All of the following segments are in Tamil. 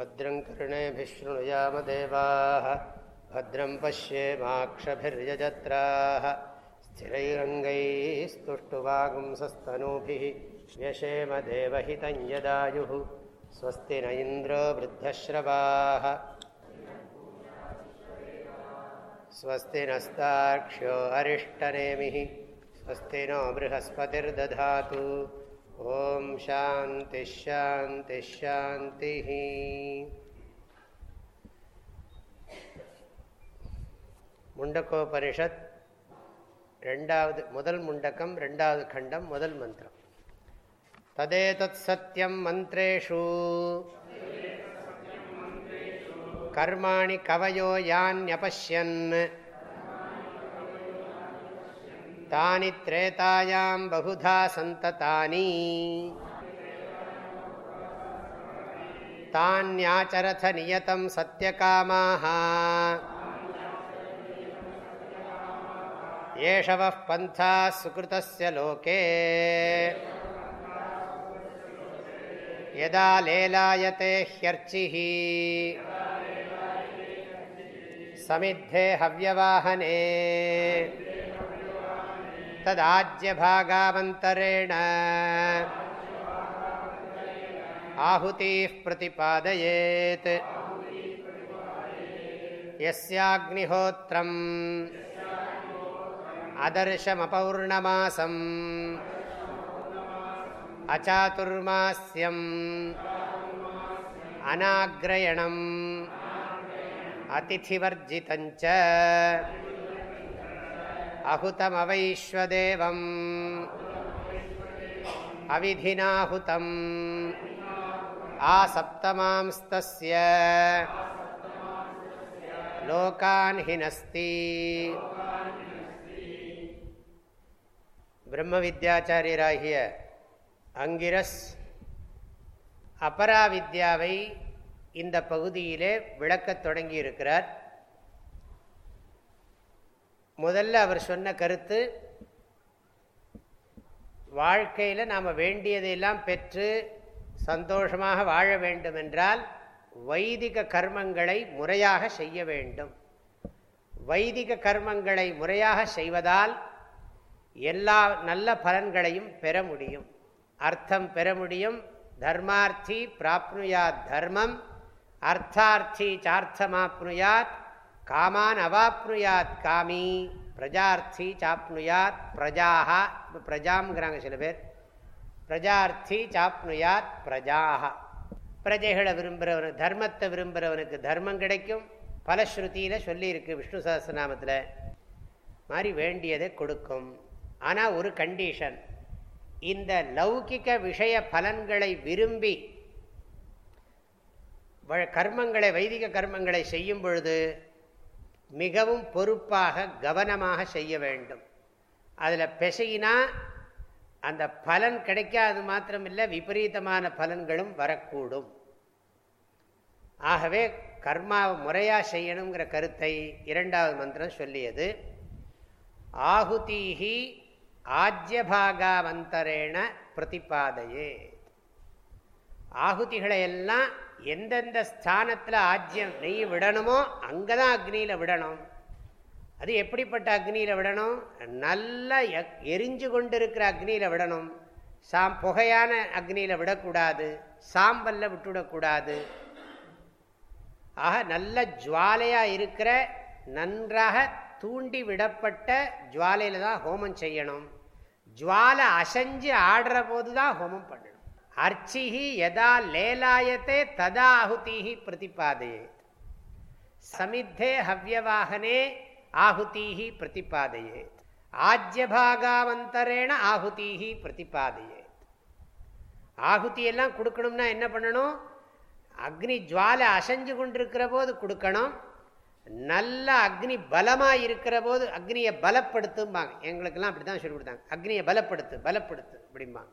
भद्रं कर्णेभिशृणुयामदेवाः भद्रं पश्येमाक्षभिर्यजत्राः स्थिरैरङ्गैस्तुष्टुवागुंसस्तनूभिः व्यशेम देवहितं यदायुः स्वस्ति न इन्द्रो वृद्धश्रवाः स्वस्ति नस्ताक्ष्यो अरिष्टनेमिः स्वस्ति नो बृहस्पतिर्दधातु ॐ शान्तिश्शान्तिश्शान्तिः முண்டக்கோபனிஷத் ரெண்டாவது முதல் முண்டக்கம் ரெண்டாவது கண்டம் முதல் மந்திரம் ததேதத் சத்தியம் மந்திரேஷு கர்மாணி கவயோ யான்யபஷ்யன் तानि त्रेतायां बहुधा सन्ततानि। तान्याचरथ नियतं सत्यकामाः। एष वः पन्था सुकृतस्य लोके। यदा लेलायते ह्यर्चिः। समिद्धे हव्यवाहने। तदाज्यभागावन्तरेण आहुतिः प्रतिपादयेत् यस्याग्निहोत्रम् अदर्शमपौर्णमासम् अचातुर्मास्यम् अनाग्रयणम् अतिथिवर्जितञ्च அகுதமவைஸ்வதேவம். அவிதினாஹுதம். ஆசப்தமாம்ஸ்தஸ்ய லோகான் ஹினஸ்தி பிரம்ம வித்யாச்சாரியராகிய அங்கிரஸ் அபராவித்யாவை இந்த பகுதியிலே விளக்கத் தொடங்கியிருக்கிறார். முதல்ல அவர் சொன்ன கருத்து வாழ்க்கையில் நாம் வேண்டியதையெல்லாம் பெற்று சந்தோஷமாக வாழ வேண்டும் என்றால் வைதிக கர்மங்களை முறையாக செய்ய வேண்டும். வைதிக கர்மங்களை முறையாக செய்வதால் எல்லா நல்ல பலன்களையும் பெற முடியும். அர்த்தம் பெற முடியும். தர்மார்த்தி பிராப்னுயாத் தர்மம். அர்த்தார்த்தி சார்த்தமாப்னுயாத் காமான் அவாப்னுயாத் காமி பிரஜார்த்தி சாப்னுயாத் பிரஜாக இப்போ பிரஜாங்கிறாங்க சில பேர். பிரஜார்த்தி சாப்னுயாத் பிரஜாக பிரஜைகளை விரும்புகிறவனுக்கு தர்மத்தை விரும்புகிறவனுக்கு தர்மம் கிடைக்கும். பலஸ்ருதியில் சொல்லியிருக்கு விஷ்ணு சஹஸ்ரநாமத்தில் மாதிரி வேண்டியதை கொடுக்கும். ஆனால் ஒரு கண்டிஷன். இந்த லௌகிக விஷய பலன்களை விரும்பி கர்மங்களை வைதிக கர்மங்களை செய்யும் பொழுது மிகவும் பொறுப்பாக கவனமாக செய்ய வேண்டும். அதில் பெசையினா அந்த பலன் கிடைக்காது மாத்திரமில்லை விபரீதமான பலன்களும் வரக்கூடும். ஆகவே கர்மாவை முறையாக செய்யணுங்கிற கருத்தை இரண்டாவது மந்திரம் சொல்லியது. ஆகுதீஹி ஆஜ்யபாகாவந்தரேன பிரதிபாதையே ஆகுதிகளை எல்லாம் எந்தெந்த ஸ்தானத்தில் ஆஜ்யம் நெய் விடணுமோ அங்கே தான் அக்னியில் விடணும். அது எப்படிப்பட்ட அக்னியில் விடணும்? நல்லா எரிஞ்சு கொண்டு இருக்கிற அக்னியில் விடணும். சாம் புகையான அக்னியில் விடக்கூடாது. சாம்பல்ல விட்டுவிடக்கூடாது ஆக நல்ல ஜுவாலையாக இருக்கிற நன்றாக தூண்டி விடப்பட்ட ஜுவாலையில் தான் ஹோமம் செய்யணும். ஜுவாலை அசைஞ்சு ஆடுற போது தான் ஹோமம் பண்ணணும். அர்ச்சிஹி எதா லேலாயத்தே ததா ஆகுதீஹி பிரதிபாதையே சமித்தே ஹவ்யவாகனே ஆகுதீஹி பிரதிபாதையேத் ஆஜ்யபாகாவந்தரேன ஆகுதீஹி பிரதிபாதையே ஆகுதியெல்லாம் கொடுக்கணும்னா என்ன பண்ணணும்? அக்னி ஜுவாலை அசைஞ்சு கொண்டிருக்கிற போது கொடுக்கணும். நல்ல அக்னி பலமாக இருக்கிற போது அக்னியை பலப்படுத்தும்பாங்க. எங்களுக்கெல்லாம் அப்படி தான் சொல்லி கொடுத்தாங்க. அக்னியை பலப்படுத்து பலப்படுத்து அப்படிம்பாங்க.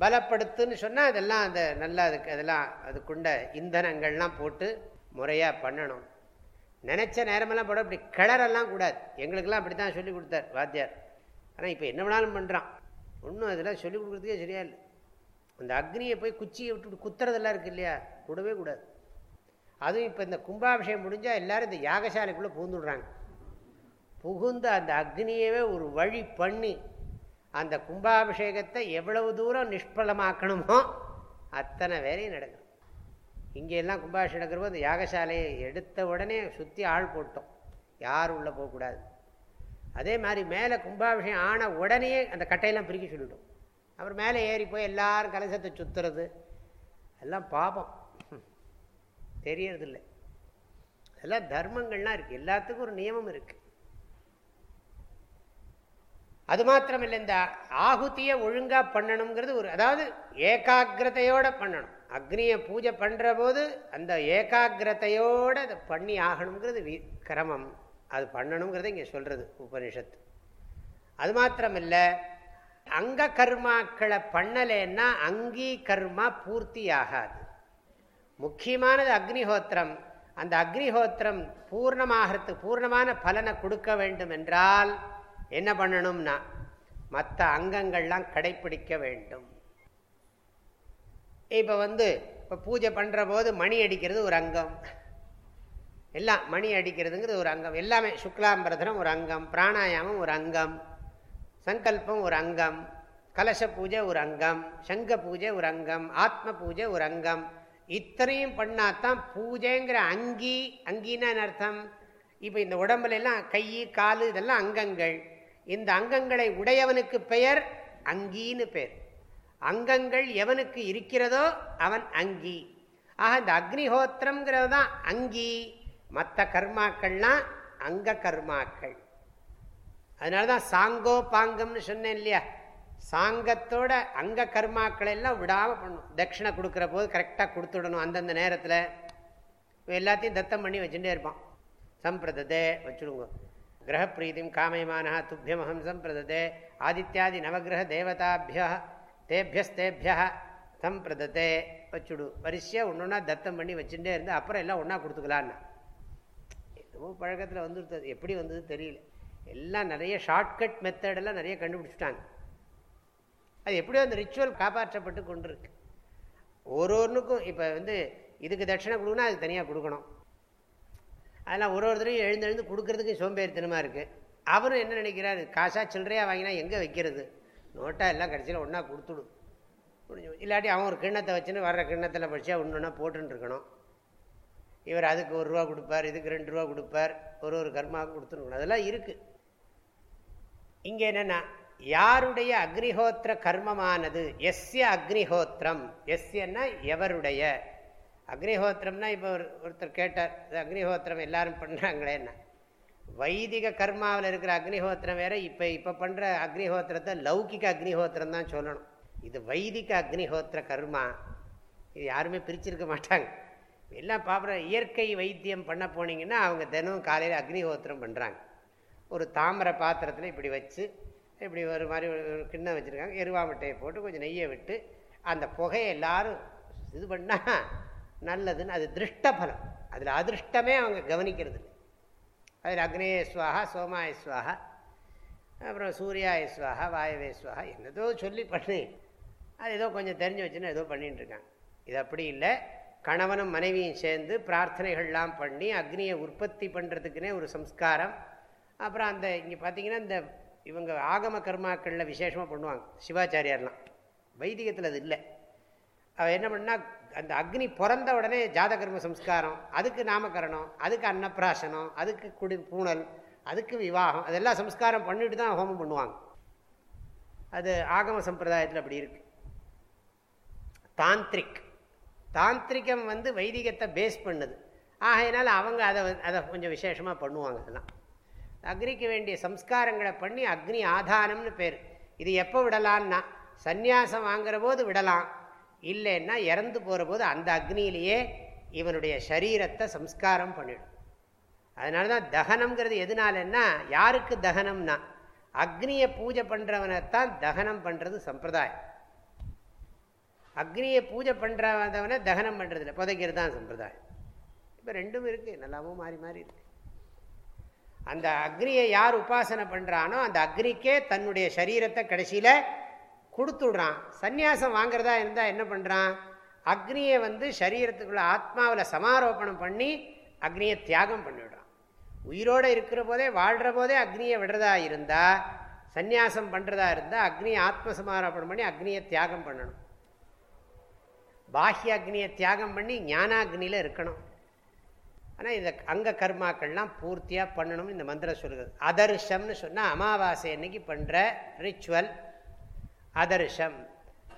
பலப்படுத்துன்னு சொன்னால் அதெல்லாம் அந்த நல்லா அதுக்கு அதெல்லாம் அதுக்குண்ட இந்தனங்கள்லாம் போட்டு முறையாக பண்ணணும். நினச்ச நேரமெல்லாம் போட அப்படி கிளறெல்லாம் கூடாது. எங்களுக்கெல்லாம் அப்படி தான் சொல்லி கொடுத்தார் வாத்தியார். ஆனால் இப்போ என்ன வேணாலும் பண்ணுறான் ஒன்றும் அதெல்லாம் சொல்லிக் கொடுக்குறதுக்கே சரியா இல்லை. அந்த அக்னியை போய் குச்சியை விட்டு குத்துறதெல்லாம் இருக்கு இல்லையா? கூடவே கூடாது. அதுவும் இப்போ இந்த கும்பாபிஷேகம் முடிஞ்சால் எல்லோரும் இந்த யாகசாலைக்குள்ளே புகுந்துடுறாங்க. புகுந்து அந்த அக்னியவே ஒரு வழி பண்ணி அந்த கும்பாபிஷேகத்தை எவ்வளவு தூரம் நிஷ்பலமாக்கணுமோ அத்தனை வேலையும் நடக்கும். இங்கெல்லாம் கும்பாபிஷேகம் நடக்கிறப்போ அந்த யாகசாலையை எடுத்த உடனே சுற்றி ஆள் போட்டோம். யாரும் உள்ளே போகக்கூடாது அதே மாதிரி மேலே கும்பாபிஷேகம் ஆன உடனே அந்த கட்டையெல்லாம் பிரிக்க சொல்லிவிடும் அப்புறம் மேலே ஏறி போய் எல்லாரும் கலசத்தை சுற்றுறது எல்லாம் பாபம். தெரியறதில்லை. அதெல்லாம் தர்மங்கள்லாம் இருக்குது எல்லாத்துக்கும் ஒரு நியமம் இருக்குது அது மாத்திரம் இல்லை இந்த ஆகுத்தியை ஒழுங்காக பண்ணணுங்கிறது ஒரு அதாவது ஏகாகிரதையோடு பண்ணணும். அக்னியை பூஜை பண்ணுற போது அந்த ஏகாகிரதையோடு அதை பண்ணி ஆகணுங்கிறது கிரமம். அது பண்ணணுங்கிறத இங்கே சொல்கிறது உபனிஷத்து. அது மாத்திரம் இல்லை அங்க கர்மாக்களை பண்ணலைன்னா அங்கீ கர்மா பூர்த்தி ஆகாது முக்கியமானது அக்னிஹோத்திரம். அந்த அக்னிஹோத்திரம் பூர்ணமாகிறதுக்கு பூர்ணமான பலனை கொடுக்க வேண்டும் என்றால் என்ன பண்ணணும்னா மற்ற அங்கங்கள்லாம் கடைப்பிடிக்க வேண்டும். இப்போ வந்து இப்போ பூஜை பண்ணுற போது மணி அடிக்கிறது ஒரு அங்கம். எல்லாம் மணி அடிக்கிறதுங்கிறது ஒரு அங்கம். எல்லாமே சுக்லாம்பரதனம் ஒரு அங்கம் பிராணாயாமம் ஒரு அங்கம் சங்கல்பம் ஒரு அங்கம் கலச பூஜை ஒரு அங்கம் சங்க பூஜை ஒரு அங்கம் ஆத்ம பூஜை ஒரு அங்கம். இத்தனையும் பண்ணாதான் பூஜைங்கிற அங்கி அங்கின்னு அர்த்தம்? இப்போ இந்த உடம்புல எல்லாம் கை காலு இதெல்லாம் அங்கங்கள். இந்த அங்கங்களை உடையவனுக்கு பெயர் அங்கின்னு பெயர் அங்கங்கள் எவனுக்கு இருக்கிறதோ அவன் அங்கி. ஆக இந்த அக்னிஹோத்திரம்ங்கிறது தான் அங்கி. மற்ற கர்மாக்கள்லாம் அங்க கர்மாக்கள். அதனால தான் சாங்கோ பாங்கம்னு சொன்னேன் இல்லையா? சாங்கத்தோட அங்க கர்மாக்களை எல்லாம் விடாமல் பண்ணணும் தட்சிணை கொடுக்குற போது கரெக்டாக கொடுத்துடணும் அந்தந்த நேரத்தில். எல்லாத்தையும் தத்தம் பண்ணி வச்சுட்டே இருப்பான். சம்பிரதத்தை வச்சுடுங்க. கிரகப்பிரீதிம் காமயமான துப்பியமஹம்சம் பிரததே ஆதித்யாதி நவகிரக தேவதாபிய தேபியஸ்தேபிய சம்பிரதத்தை வச்சுடு. வரிசையாக ஒன்று ஒன்றா தத்தம் பண்ணி வச்சுட்டே இருந்து அப்புறம் எல்லாம் ஒன்றா கொடுத்துக்கலான்னா. எதுவும் பழக்கத்தில் வந்துருத்தது. எப்படி வந்தது தெரியல. எல்லாம் நிறைய ஷார்ட்கட் மெத்தடெல்லாம் நிறைய கண்டுபிடிச்சிட்டாங்க. அது எப்படியோ அந்த ரிச்சுவல் காப்பாற்றப்பட்டு கொண்டு இருக்கு ஒரு ஒன்றுக்கும் இப்போ வந்து இதுக்கு தட்சிணை கொடுக்குன்னா அதுக்கு தனியாக கொடுக்கணும். அதெல்லாம் ஒரு ஒருத்தரையும் எழுந்தெழுந்து கொடுக்கறதுக்கு சோம்பேறித்தனமாக இருக்குது அவரும் என்ன நினைக்கிறாரு? காசாக சில்லறையாக வாங்கினா எங்கே வைக்கிறது? நோட்டாக எல்லாம் கடைசியில் ஒன்றா கொடுத்துடும் முடிஞ்சு இல்லாட்டி அவன் ஒரு கிண்ணத்தை வச்சுன்னு வர்ற கிண்ணத்தில் படிச்சா ஒன்று போட்டுருக்கணும் இவர் அதுக்கு ஒரு ரூபா கொடுப்பார் இதுக்கு ரெண்டு ரூபா கொடுப்பார் ஒரு ஒரு கர்மாவுக்கு கொடுத்துருக்கணும் அதெல்லாம் இருக்குது இங்கே என்னென்னா யாருடைய அக்னிஹோத்திர கர்மமானது? எஸ்ய அக்னிஹோத்திரம் எஸ்யன்னா எவருடைய? அக்னிஹோத்திரம்னா இப்போ ஒரு ஒருத்தர் கேட்டார் அக்னிஹோத்திரம் எல்லாரும் பண்ணுறாங்களேன்னா வைதிக கர்மாவில் இருக்கிற அக்னிஹோத்திரம் வேற இப்போ இப்போ பண்ணுற அக்னிஹோத்திரத்தை லௌகிக அக்னிஹோத்திரம் தான் சொல்லணும். இது வைதிக அக்னிஹோத்திர கர்மா. இது யாருமே பிரிச்சிருக்க மாட்டாங்க. எல்லாம் பார்க்குற இயற்கை வைத்தியம் பண்ண போனீங்கன்னா அவங்க தினமும் காலையில் அக்னிஹோத்திரம் பண்ணுறாங்க ஒரு தாமரை பாத்திரத்தில் இப்படி வச்சு இப்படி ஒரு மாதிரி ஒரு கிண்ணம் வச்சுருக்காங்க. எருவாமட்டையை போட்டு கொஞ்சம் நெய்யை விட்டு அந்த புகையை எல்லாரும் இது பண்ணால் நல்லதுன்னு அது திருஷ்டபலம். அதில் அதிருஷ்டமே அவங்க கவனிக்கிறது இல்லை. அதில் அக்னேயஸ்வாகா சோமாயஸ்வாகா அப்புறம் சூர்யாயஸ்வாகா வாயவேஸ்வாகா என்னதோ சொல்லி பண்ணி அது ஏதோ கொஞ்சம் தெரிஞ்சு வச்சுன்னு ஏதோ பண்ணிட்டு இருக்காங்க. இது அப்படி இல்லை. கணவனும் மனைவியும் சேர்ந்து பிரார்த்தனைகள்லாம் பண்ணி அக்னியை உற்பத்தி பண்ணுறதுக்குன்னே ஒரு சம்ஸ்காரம். அப்புறம் அந்த இங்கே பார்த்தீங்கன்னா இந்த இவங்க ஆகம கர்மாக்களில் விசேஷமாக பண்ணுவாங்க சிவாச்சாரியார்லாம். வைதிகத்தில் அது இல்லை. அவள் என்ன பண்ணால் அந்த அக்னி பிறந்த உடனே ஜாதகர்ம சம்ஸ்காரம் அதுக்கு நாமகரணம் அதுக்கு அன்னப்பிராசனம் அதுக்கு குடி பூணல் அதுக்கு விவாகம் அதெல்லாம் சம்ஸ்காரம் பண்ணிட்டு தான் ஹோமம் பண்ணுவாங்க. அது ஆகம சம்பிரதாயத்தில் அப்படி இருக்கு. தாந்திரிக். தாந்திரிகம் வந்து வைதிகத்தை பேஸ் பண்ணுது. ஆகையினால அவங்க அதை அதை கொஞ்சம் விசேஷமாக பண்ணுவாங்க அதெல்லாம். அக்னிக்கு வேண்டிய சம்ஸ்காரங்களை பண்ணி அக்னி ஆதானம்னு பேர். இது எப்போ விடலான்னா சந்நியாசம் வாங்குற போது விடலாம். இல்லைன்னா இறந்து போகிற போது அந்த அக்னியிலேயே இவனுடைய சரீரத்தை சம்ஸ்காரம் பண்ணிடும். அதனால தான் தகனம்ங்கிறது எதுனாலன்னா யாருக்கு தகனம்னா அக்னியை பூஜை பண்ணுறவனைத்தான் தகனம் பண்ணுறது சம்பிரதாயம். அக்னியை பூஜை பண்ணுறவனை தகனம் பண்ணுறதில்ல புதைக்கிறது தான் சம்பிரதாயம். இப்போ ரெண்டும் இருக்குது நல்லாவும் மாறி மாறி இருக்கு. அந்த அக்னியை யார் உபாசனை பண்ணுறானோ அந்த அக்னிக்கே தன்னுடைய சரீரத்தை கடைசியில் கொடுத்துடுறான். சந்நியாசம் வாங்குறதா இருந்தால் என்ன பண்ணுறான் அக்னியை வந்து சரீரத்துக்குள்ள ஆத்மாவில் சமாரோபணம் பண்ணி அக்னியை தியாகம் பண்ணிவிடுறான் உயிரோடு இருக்கிற போதே வாழ்கிற போதே அக்னியை விடுறதா இருந்தால் சந்நியாசம் பண்ணுறதா இருந்தால் அக்னியை ஆத்ம சமாரோபணம் பண்ணி அக்னியை தியாகம் பண்ணணும். பாஹ்ய அக்னியை தியாகம் பண்ணி ஞானாக்னியில் இருக்கணும். ஆனால் இந்த அங்க கர்மாக்கள்லாம் பூர்த்தியாக பண்ணணும்னு இந்த மந்திரம் சொல்லுது. அதர்ஷம்னு சொன்னால் அமாவாசை அன்னைக்கு பண்ணுற ரிச்சுவல் அதர்ஷம்.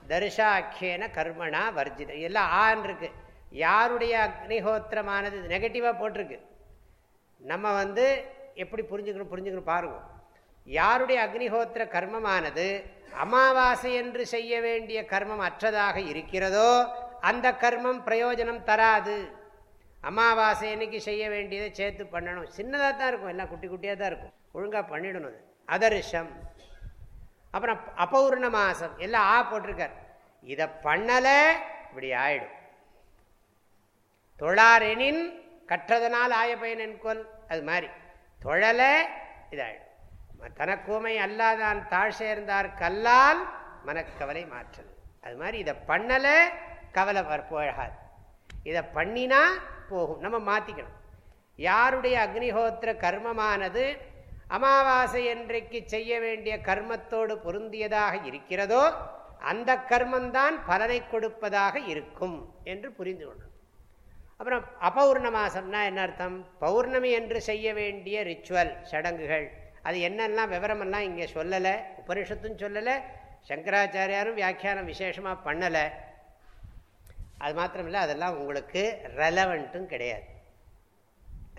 தர்ஷாக்கியன கர்மனா வர்ஜிதம் எல்லாம் ஆன் இருக்கு. யாருடைய அக்னிஹோத்திரமானது? நெகட்டிவாக போட்டிருக்கு. நம்ம வந்து எப்படி புரிஞ்சுக்கணும் புரிஞ்சுக்கணும் பாருவோம் யாருடைய அக்னிஹோத்திர கர்மமானது? அமாவாசை என்று செய்ய வேண்டிய கர்மம் அற்றதாக இருக்கிறதோ அந்த கர்மம் பிரயோஜனம் தராது. அமாவாசை அன்னைக்கு செய்ய வேண்டியதை சேர்த்து பண்ணணும். சின்னதாக தான் இருக்கும். எல்லாம் குட்டி குட்டியாக தான் இருக்கும். ஒழுங்காக பண்ணிடணும் அது. அதர்ஷம். அப்புறம் அபௌர்ண மாசம் எல்லாம் ஆ போட்டிருக்கார். இதை பண்ணலை இப்படி ஆயிடும். தொழாரெனின் கற்றதனால் ஆய பயன் என்கொல் அது மாதிரி. தொழலை இதாயிடும். தனக்கூமை அல்லாதான் தாழ் சேர்ந்தார் கல்லால் மனக்கவலை மாற்றல். அது மாதிரி இதை பண்ணலை கவலை போகாது. இதை பண்ணினா போகும். நம்ம மாற்றிக்கணும் யாருடைய அக்னிஹோத்திர கர்மமானது அமாவாசை என்றைக்கு செய்ய வேண்டிய கர்மத்தோடு பொருந்தியதாக இருக்கிறதோ அந்த கர்மந்தான் பலனை கொடுப்பதாக இருக்கும் என்று புரிந்து கொள்ளணும் அப்புறம் அபௌர்ணமாசம்னா என்ன அர்த்தம்? பௌர்ணமி என்று செய்ய வேண்டிய ரிச்சுவல் சடங்குகள் அது என்னெல்லாம் விவரமெல்லாம் இங்கே சொல்லலை உபனிஷத்தும் சொல்லலை சங்கராச்சாரியாரும் வியாக்கியானம் விசேஷமாக பண்ணலை. அது மாத்திரமில்லை அதெல்லாம் உங்களுக்கு ரெலவெண்ட்டும் கிடையாது.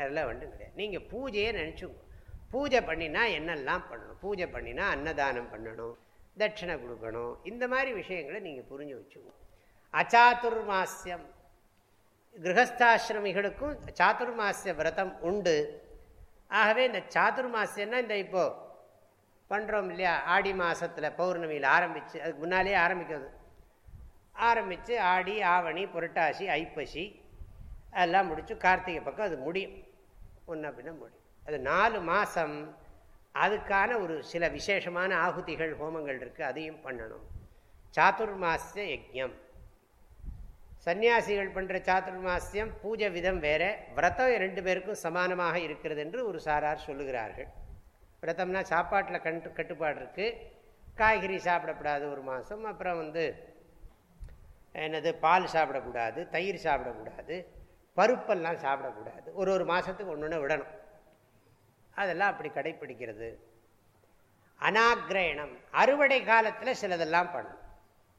ரெலவெண்ட்டும் கிடையாது. நீங்கள் பூஜையை நினச்சிங்க பூஜை பண்ணினா என்னெல்லாம் பண்ணணும்? பூஜை பண்ணினா அன்னதானம் பண்ணணும் தட்சிணை கொடுக்கணும். இந்த மாதிரி விஷயங்களை நீங்கள் புரிஞ்சு வச்சுக்கணும். அச்சாத்துர்மாசியம் கிரகஸ்தாசிரமிகளுக்கும் சாத்துர்மாசிய விரதம் உண்டு. ஆகவே இந்த சாத்துர்மாசியம்னா இந்த இப்போது பண்ணுறோம் இல்லையா? ஆடி மாதத்தில் பௌர்ணமியில் ஆரம்பித்து அதுக்கு முன்னாலே ஆரம்பிக்கிறது. ஆரம்பித்து ஆடி ஆவணி புரட்டாசி ஐப்பசி அதெல்லாம் முடித்து கார்த்திகை பக்கம் அது முடியும். ஒன்றா அப்படின்னா முடியும். அது நாலு மாதம் அதுக்கான ஒரு சில விசேஷமான ஆகுதிகள் ஹோமங்கள் இருக்குது அதையும் பண்ணணும். சாத்துர்மாசிய யஜ்யம். சன்னியாசிகள் பண்ணுற சாத்துர்மாசியம் பூஜை விதம் வேற. விரதம் ரெண்டு பேருக்கும் சமானமாக இருக்கிறது என்று ஒரு சாரார் சொல்லுகிறார்கள். விரதம்னா சாப்பாட்டில் கண்டு கட்டுப்பாடு இருக்குது காய்கறி சாப்பிடக்கூடாது ஒரு மாதம் அப்புறம் வந்து என்னது பால் சாப்பிடக்கூடாது தயிர் சாப்பிடக்கூடாது பருப்பெல்லாம் சாப்பிடக்கூடாது. ஒரு ஒரு மாதத்துக்கு ஒன்று ஒன்று விடணும். அதெல்லாம் அப்படி கடைப்பிடிக்கிறது. அனாகிரயணம் அறுவடை காலத்தில் சிலதெல்லாம் பண்ணும்.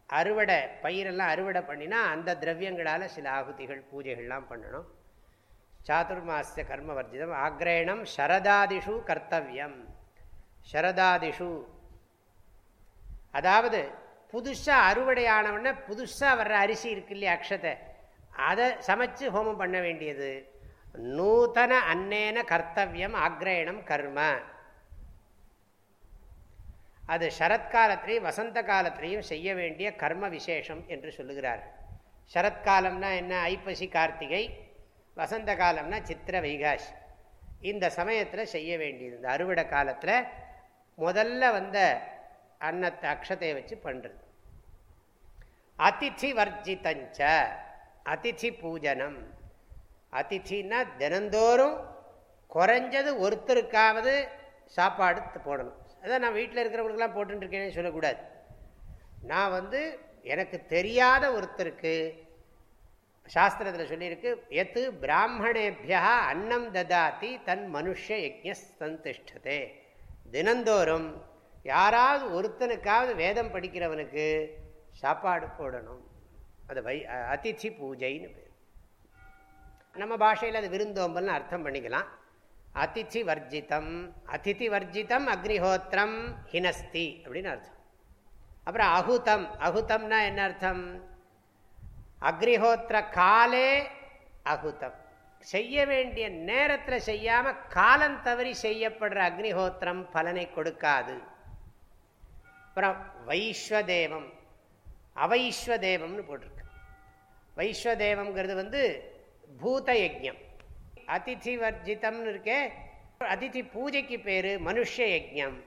அறுவடை பயிரெல்லாம் அறுவடை பண்ணினா அந்த திரவியங்களால் சில ஆகுதிகள் பூஜைகள்லாம் பண்ணணும். சாதுர்மாச கர்மவர்ஜிதம். ஆக்ரயணம் சரதாதிஷு கர்த்தவியம். சரதாதிஷு. அதாவது புதுசாக அறுவடை ஆனவுடனே புதுசாக வர்ற அரிசி இருக்கு இல்லையா அக்ஷத்தை. அதை சமைச்சு ஹோமம் பண்ண வேண்டியது. நூதன அன்னேன கர்த்தவியம் ஆக்ரயணம் கர்ம. அது சரத்காலத்திலையும் வசந்த காலத்திலையும் செய்ய வேண்டிய கர்ம விசேஷம் என்று சொல்லுகிறார். சரத்காலம்னா என்ன? ஐப்பசி கார்த்திகை. வசந்த காலம்னா சித்திர வைகாஷ் இந்த சமயத்தில் செய்ய வேண்டியது. இந்த அறுவடை காலத்தில் முதல்ல வந்த அன்னத்தை அக்ஷத்தையை வச்சு பண்ணுறது அதிதி வர்ஜிதஞ்ச அதிதி பூஜனம் அதித்தின்னா தினந்தோறும் குறைஞ்சது ஒருத்தருக்காவது சாப்பாடு போடணும். அதான் நான் வீட்டில் இருக்கிறவங்களுக்கெல்லாம் போட்டுருக்கேன்னு சொல்லக்கூடாது. நான் வந்து எனக்கு தெரியாத ஒருத்தருக்கு சாஸ்திரத்தில் சொல்லியிருக்கு எத்து பிராமணேபியா அன்னம் ததாத்தி தன் மனுஷ யஜ்ய தினந்தோறும் யாராவது ஒருத்தனுக்காவது வேதம் படிக்கிறவனுக்கு சாப்பாடு போடணும். அது வை அதிதி பூஜைன்னு பேர். நம்ம பாஷையில் அது விருந்தோம்பல்னு அர்த்தம் பண்ணிக்கலாம். அதிதி வர்ஜிதம் அதிதி வர்ஜிதம் அக்னிஹோத்திரம் ஹினஸ்தி அப்படின்னு அர்த்தம். அப்புறம் அகுதம் அகுதம்னா என்ன அர்த்தம்? அக்னிஹோத்திர காலே அகுதம் செய்ய வேண்டிய நேரத்தில் செய்யாமல் காலம் தவறி செய்யப்படுற அக்னிஹோத்திரம் பலனை கொடுக்காது. அப்புறம் வைஸ்வதேவம் அவைஸ்வதேவம்னு போட்டிருக்கு. வைஸ்வதேவம்ங்கிறது வந்து பூத யஜம் அதிதி வர்ஜிதம்னு இருக்கே அதிதி பூஜைக்கு பேர் மனுஷ யஜம்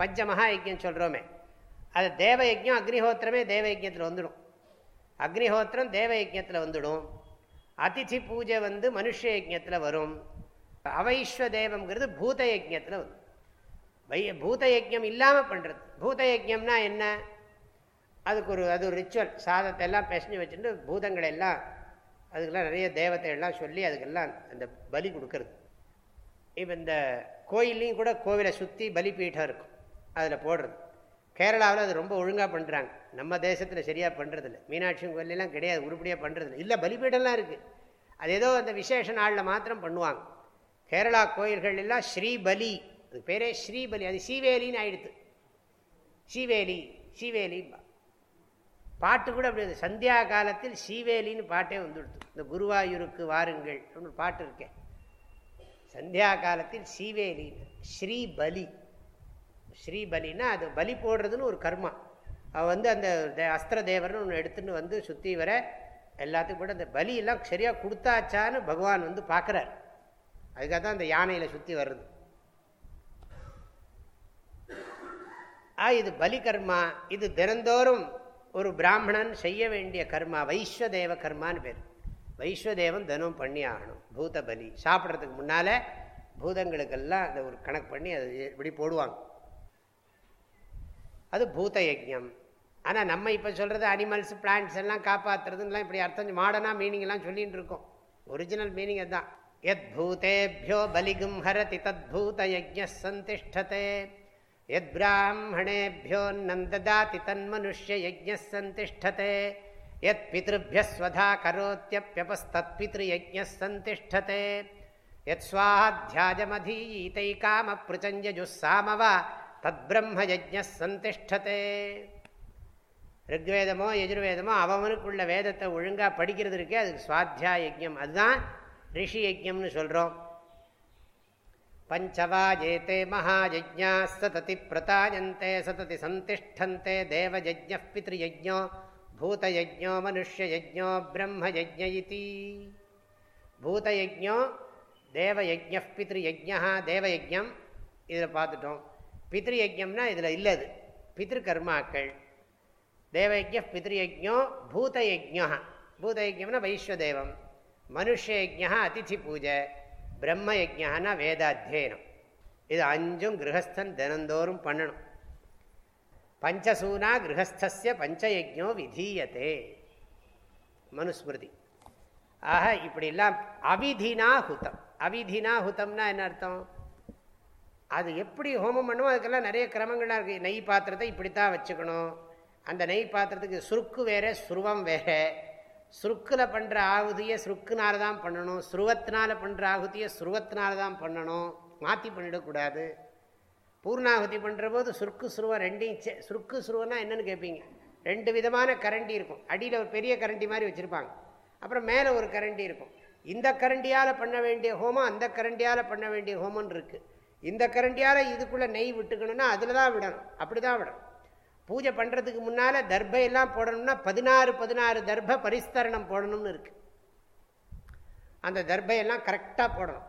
பஞ்சமகா யஜ்யம் சொல்கிறோமே அது தேவயஜம் அக்னிஹோத்திரமே தேவயஜத்தில் வந்துடும். அக்னிஹோத்திரம் தேவயஜத்தில் வந்துடும். அதிதி பூஜை வந்து மனுஷ யஜத்தில் வரும். அவைஸ்வ தேவங்கிறது பூத யஜத்தில் வரும். வை பூத யஜம் இல்லாமல் பண்ணுறது பூத யஜம்னா என்ன? அதுக்கு ஒரு அது ஒரு ரிச்சுவல் சாதத்தை எல்லாம் பெசஞ்சு வச்சுட்டு பூதங்களை எல்லாம் அதுக்கெல்லாம் நிறைய தேவத்தை எல்லாம் சொல்லி அதுக்கெல்லாம் அந்த பலி கொடுக்கறது. இப்போ இந்த கோயில்லையும் கூட கோவிலை சுற்றி பலிபீடம் இருக்கும். அதில் போடுறது. கேரளாவில் அது ரொம்ப ஒழுங்காக பண்ணுறாங்க நம்ம தேசத்தில் சரியாக பண்ணுறதில்ல மீனாட்சி கோயிலெலாம் கிடையாது உருப்படியாக பண்ணுறதில்ல இல்லை பலிபீடம்லாம் இருக்குது அது ஏதோ அந்த விசேஷ நாளில் மாத்திரம் பண்ணுவாங்க. கேரளா கோயில்கள் எல்லாம் ஸ்ரீபலி. அது பேரே ஸ்ரீபலி. அது சீவேலின்னு ஆயிடுது. சீவேலி சீவேலி பாட்டு கூட அப்படி சந்தியா காலத்தில் சீவேலின்னு பாட்டே வந்துடுது. இந்த குருவாயூருக்கு வாருங்கள் அப்படின்னு பாட்டு இருக்கேன் சந்தியா காலத்தில் சீவேலி ஸ்ரீபலி. ஸ்ரீபலின்னா அது பலி போடுறதுன்னு ஒரு கர்மா. அவள் வந்து அந்த அஸ்திர தேவர்னு ஒன்று எடுத்துன்னு வந்து சுற்றி வர எல்லாத்துக்கும் கூட அந்த பலியெல்லாம் சரியாக கொடுத்தாச்சான்னு பகவான் வந்து பார்க்குறார் அதுக்காக தான் அந்த யானையில் சுற்றி வர்றது. ஆ இது பலி கர்மா. இது தினந்தோறும் ஒரு பிராமணன் செய்ய வேண்டிய கர்மா வைஸ்வதேவ கர்மான்னு பேர். வைஸ்வதேவன் தினம் பண்ணி ஆகணும். பூத பலி சாப்பிட்றதுக்கு முன்னால் பூதங்களுக்கெல்லாம் அதை ஒரு கணக்கு பண்ணி அது இப்படி போடுவாங்க. அது பூத யஜ்யம். ஆனால் நம்ம இப்போ சொல்கிறது அனிமல்ஸ் பிளான்ட்ஸ் எல்லாம் காப்பாற்றுறதுலாம் இப்படி அர்த்தம் மாடனாக மீனிங்லாம் சொல்லிகிட்டு இருக்கோம். ஒரிஜினல் மீனிங் அதுதான். எத் பூதேபியோ பலிகும் ஹரதி தத் பூத யஜ்ய சந்திஷ்டதே. எத் பிராமணேபியோ நந்ததாதி தன்மனுஷ்ய யஜ்ய சந்திஷ்டதே யத் பிதృभ्यஸ்வதா கரோத்தியப்பியபஸ்தத் பித்ருயஜ்ய சந்திஷ்டதே யத் ஸ்வாத்தியாஜமதீதைகாம பிரச்சஞ்சஜுஸ்ஸாமவா தத் பிரம்ம யஜ்ய சந்திஷ்டதே ரிக்வேதமோ எஜுர்வேதமோ அவனுக்குள்ள வேதத்தை ஒழுங்காக படிக்கிறது இருக்கே அதுக்கு சுவாத்தியா யஜ்யம் அதுதான் ரிஷி யஜ்யம்னு சொல்கிறோம் பஞ்சவா ஜேதே மகாஜா சததி பிரதாயந்தே சததி சந்திஷ்டந்தே தேவஜஜ பித்ருயஜோ பூதயஜோ மனுஷயஜோ பிரம்மயஜ பூதயஜோ தேவயஜ பித்ருயஜா தேவயஜம் இதில் பார்த்துட்டோம். பித்ருயஜம்னா இதில் இல்லது. பித்ருகர்மாக்கள். தேவயஜ பித்ருயஜோ பூதயஜா பூதயஜம்னா வைஸ்வதேவம் மனுஷயஜா அதிதி பூஜை. பிரம்ம யஜானா வேதாத்தியனம். இது அஞ்சும் கிரகஸ்தன் தினந்தோறும் பண்ணணும். பஞ்சசூனா கிரகஸ்திய பஞ்சயஜோ விதீயத்தே மனுஸ்மிருதி. ஆக இப்படிலாம் அவிதினா ஹுதம். அவிதினா ஹுதம்னா என்ன அர்த்தம்? அது எப்படி ஹோமம் பண்ணுவோம் அதுக்கெல்லாம் நிறைய கிரமங்கள்லாம் இருக்குது நெய் பாத்திரத்தை இப்படித்தான் வச்சுக்கணும். அந்த நெய் பாத்திரத்துக்கு சுருக்கு வேறு சுருவம் வேறு. சுருக்கில் பண்ணுற ஆகுதியை சுருக்குனால தான் பண்ணணும். சுருவத்தினால் பண்ணுற ஆகுதியை சுருவத்தினால தான் பண்ணணும். மாற்றி பண்ணிடக்கூடாது பூர்ணாகுதி பண்ணுற போது சுருக்கு சுருவம் ரெண்டையும் சே சுருக்கு சுருவம்னா என்னென்னு கேட்பீங்க ரெண்டு விதமான கரண்டி இருக்கும். அடியில் ஒரு பெரிய கரண்டி மாதிரி வச்சுருப்பாங்க. அப்புறம் மேலே ஒரு கரண்டி இருக்கும். இந்த கரண்டியால் பண்ண வேண்டிய ஹோமம் அந்த கரண்டியால் பண்ண வேண்டிய ஹோமம்னு இருக்குது இந்த கரண்டியால் இதுக்குள்ளே நெய் விட்டுக்கணும்னா அதில் தான் விடணும். அப்படி தான் விடணும். பூஜை பண்ணுறதுக்கு முன்னால் தர்பையெல்லாம் போடணும்னா பதினாறு பதினாறு தர்ப பரிஸ்தரணம் போடணும்னு இருக்குது அந்த தர்பையெல்லாம் கரெக்டாக போடணும்.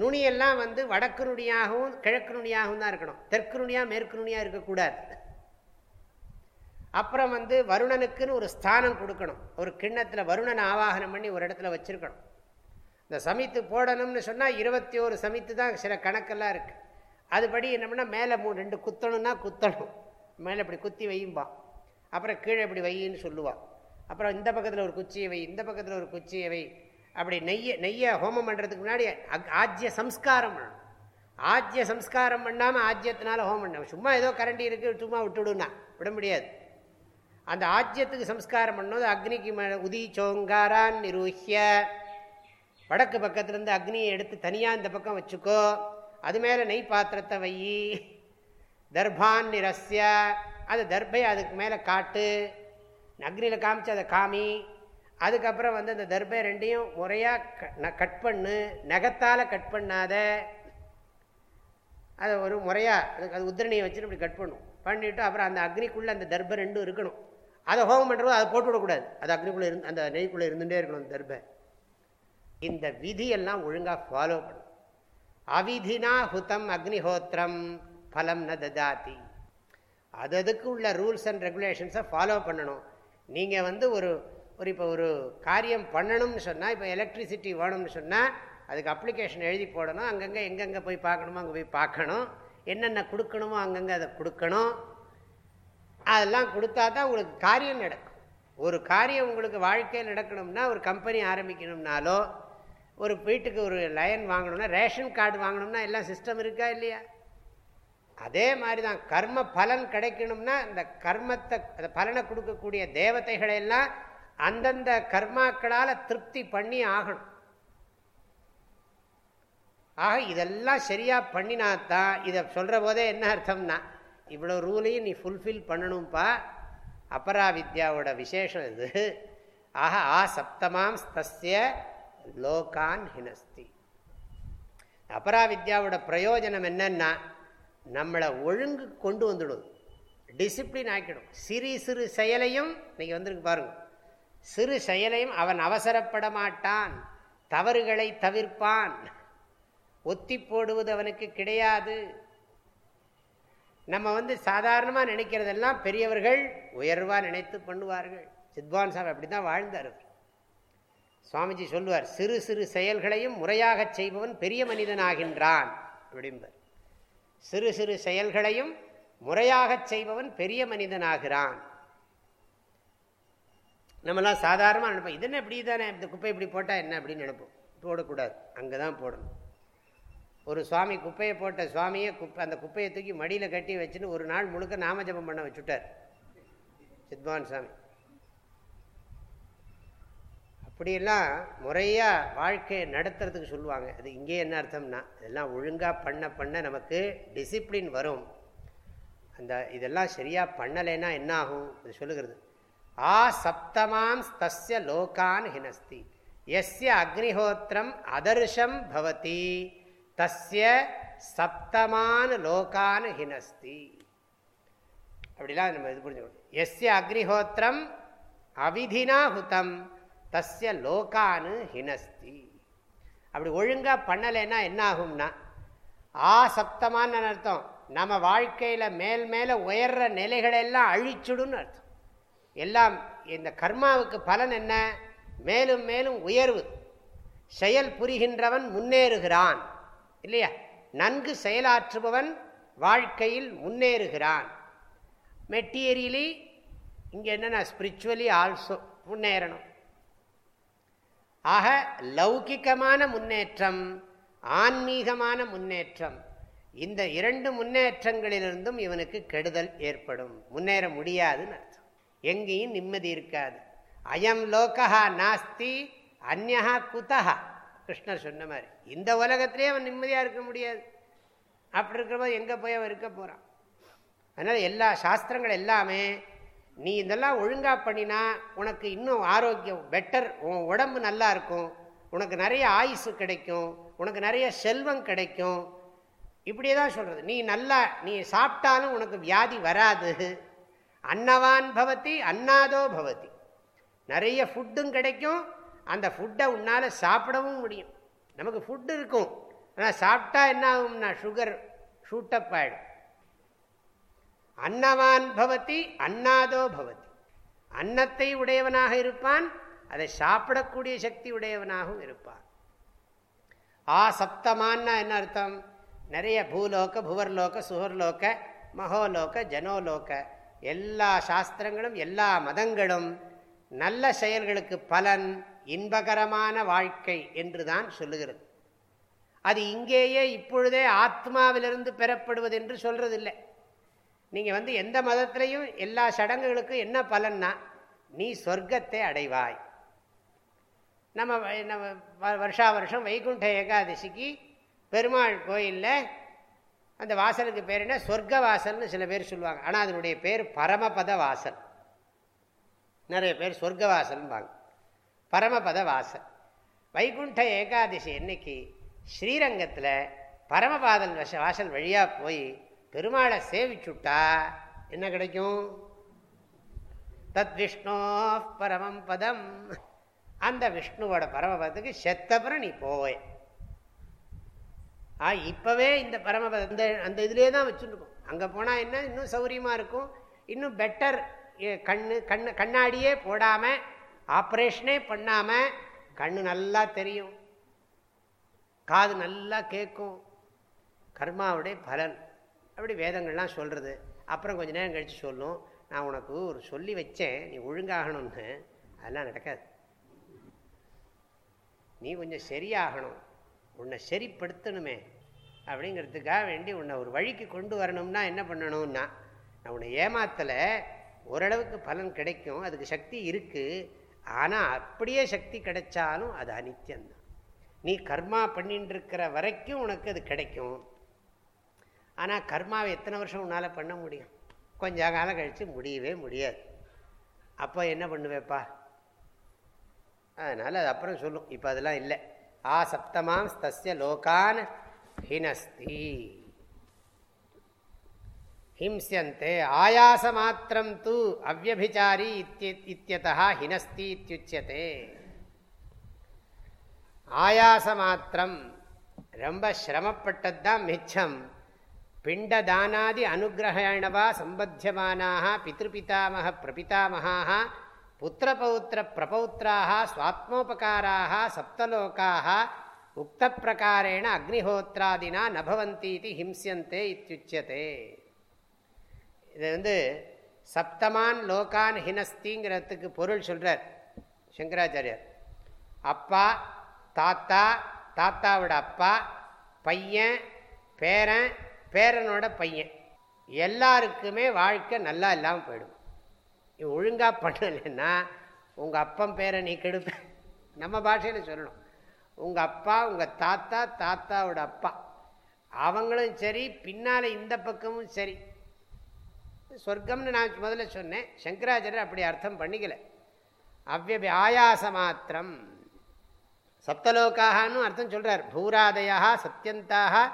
நுனியெல்லாம் வந்து வடக்கு நுனியாகவும் கிழக்கு நுனியாகவும் தான் இருக்கணும். தெற்கு நுனியாக மேற்கு நுனியாக இருக்கக்கூடாது. அப்புறம் வந்து வருணனுக்குன்னு ஒரு ஸ்தானம் கொடுக்கணும். ஒரு கிண்ணத்தில் வருணனை ஆவாகனம் பண்ணி ஒரு இடத்துல வச்சுருக்கணும். இந்த சமித்து போடணும்னு சொன்னால் இருபத்தி ஒரு சமித்து தான் சில கணக்கெல்லாம் இருக்குது அதுபடி என்னம்னா மேலே மூணு ரெண்டு குத்தணும்னா குத்தணும். மேலே இப்படி குத்தி வையும்பா. அப்புறம் கீழே இப்படி வையின்னு சொல்லுவாள் அப்புறம் இந்த பக்கத்தில் ஒரு குச்சியை வை இந்த பக்கத்தில் ஒரு குச்சியை வை. அப்படி நெய்ய நெய்யை ஹோமம் பண்ணுறதுக்கு முன்னாடி ஆஜ்ய சம்ஸ்காரம் பண்ணணும். ஆஜ்ய சம்ஸ்காரம் பண்ணாமல் ஆஜ்யத்தினால ஹோமம் பண்ண சும்மா ஏதோ கரண்டி இருக்குது சும்மா விட்டுடுனா விட முடியாது. அந்த ஆஜ்யத்துக்கு சம்ஸ்காரம் பண்ணது அக்னிக்கு உதி சோங்காரான் நிரூஹிய. வடக்கு பக்கத்துலேருந்து அக்னியை எடுத்து தனியாக இந்த பக்கம் வச்சுக்கோ. அது மேலே நெய் பாத்திரத்தை வையி. தர்பான் நிரஸ்ய அது தர்பை அதுக்கு மேலே காட்டு. அக்னியில் காமிச்சு அதை காமி. அதுக்கப்புறம் வந்து அந்த தர்பை ரெண்டையும் முறையாக கட் பண்ணு. நகத்தால் கட் பண்ணாத. அதை ஒரு முறையாக அதுக்கு அது உத்திரணியை வச்சுட்டு இப்படி கட் பண்ணும். பண்ணிவிட்டு அப்புறம் அந்த அக்னிக்குள்ளே அந்த தர்பை ரெண்டும் இருக்கணும். அதை ஹோமம் பண்ணுறது அதை போட்டு விடக்கூடாது. அது அக்னிக்குள்ளே இருந்து அந்த நெய்க்குள்ளே இருந்துகிட்டே இருக்கணும் அந்த தர்பை. இந்த விதியெல்லாம் ஒழுங்காக ஃபாலோ பண்ணும் அவிதினா ஹுதம் அக்னிஹோத்திரம். பலம் ந ததாதி. அது அதுக்கு உள்ள ரூல்ஸ் அண்ட் ரெகுலேஷன்ஸை ஃபாலோ பண்ணணும். நீங்கள் வந்து ஒரு ஒரு இப்போ ஒரு காரியம் பண்ணணும்னு சொன்னால் இப்போ எலக்ட்ரிசிட்டி வேணும்னு சொன்னால் அதுக்கு அப்ளிகேஷன் எழுதி போடணும். அங்கங்கே எங்கெங்கே போய் பார்க்கணுமோ அங்கே போய் பார்க்கணும். என்னென்ன கொடுக்கணுமோ அங்கங்கே அதை கொடுக்கணும். அதெல்லாம் கொடுத்தா தான் உங்களுக்கு காரியம் நடக்கும். ஒரு காரியம் உங்களுக்கு வாழ்க்கையில் நடக்கணும்னா ஒரு கம்பெனி ஆரம்பிக்கணும்னாலோ ஒரு வீட்டுக்கு ஒரு லயன் வாங்கணும்னா ரேஷன் கார்டு வாங்கணும்னா எல்லாம் சிஸ்டம் இருக்கா இல்லையா? அதே மாதிரி தான் கர்ம பலன் கிடைக்கணும்னா இந்த கர்மத்தை அந்த பலனை கொடுக்கக்கூடிய தேவதைகளை எல்லாம் அந்தந்த கர்மாக்களால் திருப்தி பண்ணி ஆகணும். ஆக இதெல்லாம் சரியாக பண்ணினாத்தான் இதை சொல்கிற போதே என்ன அர்த்தம்னா இவ்வளோ ரூலையும் நீ ஃபுல்ஃபில் பண்ணணும்ப்பா அபராவித்யாவோட விசேஷம் இது. ஆக ஆ சப்தமாம் தஸ்ய லோகான் ஹினஸ்தி. அபராவித்யாவோட பிரயோஜனம் என்னன்னா நம்மளை ஒழுங்கு கொண்டு வந்துடும். டிசிப்ளின் ஆக்கிடும். சிறு சிறு செயலையும் இன்றைக்கி வந்துருக்கு பாருங்கள் சிறு செயலையும் அவன் அவசரப்பட மாட்டான். தவறுகளை தவிர்ப்பான். ஒத்தி போடுவது அவனுக்கு கிடையாது. நம்ம வந்து சாதாரணமாக நினைக்கிறதெல்லாம் பெரியவர்கள் உயர்வாக நினைத்து பண்ணுவார்கள் சித்வான் சாப் அப்படி தான் வாழ்ந்தார் சுவாமிஜி சொல்லுவார் சிறு சிறு செயல்களையும் முறையாக செய்பவன் பெரிய மனிதனாகின்றான் அப்படிம்பார். சிறு சிறு செயல்களையும் முறையாகச் செய்பவன் பெரிய மனிதனாகிறான். நம்மலாம் சாதாரணமாக நினைப்போம் இது என்ன இப்படி தானே? இந்த குப்பை இப்படி போட்டால் என்ன? அப்படின்னு நினைப்போம். போடக்கூடாது. அங்கே தான் போடணும். ஒரு சுவாமி குப்பையை போட்ட சுவாமியை குப்பை அந்த குப்பையை தூக்கி மடியில் கட்டி வச்சுன்னு ஒரு நாள் முழுக்க நாமஜபம் பண்ண வச்சுட்டார். சித்வான் சாமி. அப்படியெல்லாம் முறையாக வாழ்க்கையை நடத்துறதுக்கு சொல்லுவாங்க. அது இங்கே என்ன அர்த்தம்னா இதெல்லாம் ஒழுங்காக பண்ண பண்ண நமக்கு டிசிப்ளின் வரும். அந்த இதெல்லாம் சரியாக பண்ணலைன்னா என்ன ஆகும் இது சொல்லுகிறது. ஆ சப்தமாம் தஸ்ய லோகான் ஹினஸ்தி. எஸ்ய அக்னிஹோத்திரம் அதர்ஷம் பவதி. தஸ்ய சப்தமான லோகான் ஹினஸ்தி. அப்படிலாம் நம்ம இது புரிஞ்சுக்கணும். எஸ்ய அக்னிஹோத்திரம் அவிதினா ஹுதம் தஸ்ய லோகானு ஹினஸ்தி. அப்படி ஒழுங்காக பண்ணலைன்னா என்ன ஆகும்னா ஆ சப்தமான அர்த்தம். நம்ம வாழ்க்கையில் மேல் மேலே உயர்ற நிலைகளெல்லாம் அழிச்சுடுன்னு அர்த்தம். எல்லாம் இந்த கர்மாவுக்கு பலன் என்ன? மேலும் மேலும் உயர்வு. செயல் புரிகின்றவன் முன்னேறுகிறான். இல்லையா? நன்கு செயலாற்றுபவன் வாழ்க்கையில் முன்னேறுகிறான். மெட்டீரியலி இங்கே என்னென்னா ஸ்பிரிச்சுவலி ஆல்சோ முன்னேறணும். ஆக லௌகிக்கமான முன்னேற்றம் ஆன்மீகமான முன்னேற்றம் இந்த இரண்டு முன்னேற்றங்களிலிருந்தும் இவனுக்கு கெடுதல் ஏற்படும். முன்னேற முடியாதுன்னு அர்த்தம். எங்கேயும் நிம்மதி இருக்காது. அயம் லோகா நாஸ்தி அந்நகா குத்தகா கிருஷ்ணர் சொன்ன மாதிரி இந்த உலகத்திலே அவன் நிம்மதியாக இருக்க முடியாது. அப்படி இருக்கிறபோது எங்கே போய் அவன் இருக்க போகிறான் அதனால் எல்லா சாஸ்திரங்கள் எல்லாமே நீ இதெல்லாம் ஒழுங்காக பண்ணினா உனக்கு இன்னும் ஆரோக்கியம் பெட்டர் உன் உடம்பு நல்லா இருக்கும் உனக்கு நிறைய ஆயுசு கிடைக்கும் உனக்கு நிறைய செல்வம் கிடைக்கும். இப்படியே தான் சொல்கிறது நீ நல்லா நீ சாப்பிட்டாலும் உனக்கு வியாதி வராது. அன்னவான் பவதி அன்னாதோ பவதி. நிறைய ஃபுட்டும் கிடைக்கும். அந்த ஃபுட்டை உன்னால் சாப்பிடவும் முடியும். நமக்கு ஃபுட்டு இருக்கும். ஆனால் சாப்பிட்டா என்ன ஆகும்னா சுகர் ஷூட்டப் ஆகிடும் அன்னவான் பவதி அன்னாதோ பவதி. அன்னத்தை உடையவனாக இருப்பான் அதை சாப்பிடக்கூடிய சக்தி உடையவனாகவும் இருப்பான். ஆ சப்தமான்னா என்ன அர்த்தம்? நிறைய பூலோக புவர்லோக சுகர்லோக மகோலோக ஜனோலோக. எல்லா சாஸ்திரங்களும் எல்லா மதங்களும் நல்ல செயல்களுக்கு பலன் இன்பகரமான வாழ்க்கை என்று தான் சொல்லுகிறது. அது இங்கேயே இப்பொழுதே ஆத்மாவிலிருந்து பெறப்படுவது என்று சொல்றதில்லை. நீங்கள் வந்து எந்த மதத்திலையும் எல்லா சடங்குகளுக்கும் என்ன பலன்னா நீ சொர்க்கத்தை அடைவாய். நம்ம நம்ம வருஷா வருஷம் வைகுண்ட ஏகாதசிக்கு பெருமாள் கோயிலில் அந்த வாசலுக்கு பேர் என்ன? சொர்க்க வாசல்னு சில பேர் சொல்லுவாங்க. ஆனால் அதனுடைய பேர் பரமபத வாசல். நிறைய பேர் சொர்க்க வாசல்பாங்க பரமபத வாசல். வைகுண்ட ஏகாதசி என்னைக்கு ஸ்ரீரங்கத்தில் பரமபாதல் வச வாசல் வழியாக போய் பெருமாளை சேவிச்சுட்டா என்ன கிடைக்கும்? தத் விஷ்ணோ பரமம் பதம். அந்த விஷ்ணுவோட பரமபதத்துக்கு செத்தப்புறம் நீ போவே. ஆ இப்போவே இந்த பரமபதம் அந்த அந்த இதுலேயே தான் வச்சுருக்கோம். அங்கே போனால் என்ன? இன்னும் சௌரியமாக இருக்கும். இன்னும் பெட்டர் கண்ணு கண் கண்ணாடியே போடாமல் ஆப்ரேஷனே பண்ணாமல் கண்ணு நல்லா தெரியும். காது நல்லா கேட்கும். கர்மாவுடைய பலன். அப்படி வேதங்கள்லாம் சொல்கிறது அப்புறம் கொஞ்ச நேரம் கழித்து சொல்லும். நான் உனக்கு ஒரு சொல்லி வச்சேன். நீ ஒழுங்காகணும்னு. அதெல்லாம் நடக்காது. நீ கொஞ்சம் சரியாகணும். உன்னை சரிப்படுத்தணுமே. அப்படிங்கிறதுக்காக வேண்டி உன்னை ஒரு வழிக்கு கொண்டு வரணும்னா என்ன பண்ணணும்னா நான் உன்னை ஏமாத்தலை. ஓரளவுக்கு பலன் கிடைக்கும். அதுக்கு சக்தி இருக்குது ஆனால் அப்படியே சக்தி கிடைச்சாலும் அது அனித்தியம்தான். நீ கர்மா பண்ணிட்டு இருக்கிற வரைக்கும் உனக்கு அது கிடைக்கும். ஆனால் கர்மாவை எத்தனை வருஷம் உன்னால் பண்ண முடியும்? கொஞ்ச காலம் கழித்து முடியவே முடியாது. அப்போ என்ன பண்ணுவேப்பா? அதனால் அது அப்புறம் சொல்லும். இப்போ அதெல்லாம் இல்லை. ஆ சப்தமாம் தஸ்ய லோகான் ஹினஸ்தி. ஹிம்சியந்தே ஆயாச மாத்திரம் தூ அவ்வபிச்சாரி இத்தியதா ஹினஸ்தி இத்தியுச்சியதே ஆயாச மாத்திரம் ரொம்ப சிரமப்பட்டது தான் மிச்சம். பிண்டதானாதி அனுகிரகணவா சம்பத்தியமானாக பிதృபிதாமக பிரபிதாமகாக புத்திரபௌத்திர பிரபௌத்திராக சுவாத்மோபகாராக சப்தலோக்காக உக்த பிரகாரேண அக்னிஹோத்ராதினா நபவந்தீதி ஹிம்சியந்தே இத்தியுச்சியதே இது வந்து சப்தமான் லோகான் ஹினஸ்திங்கிறதுக்கு பொருள் சொல்கிறார் சங்கராச்சாரியர். அப்பா தாத்தா தாத்தாவோட அப்பா பையன் பேரன் பேரனோட பையன். எல்லாருக்குமே வாழ்க்கை நல்லா இல்லாமல் போயிடும். ஒழுங்காக பண்ணலைன்னா உங்கள் அப்பன் பேரை நீ கெடுப்ப. நம்ம பாஷையில் சொல்லணும். உங்கள் அப்பா உங்கள் தாத்தா தாத்தாவோட அப்பா. அவங்களும் சரி பின்னால் இந்த பக்கமும் சரி. சொர்க்கம்னு நான் முதல்ல சொன்னேன். சங்கராச்சாரியர் அப்படி அர்த்தம் பண்ணிக்கல. அவ்வபி ஆயாச மாத்திரம். சப்தலோக்காகனு அர்த்தம் சொல்கிறார் பூராதயா சத்தியந்தாக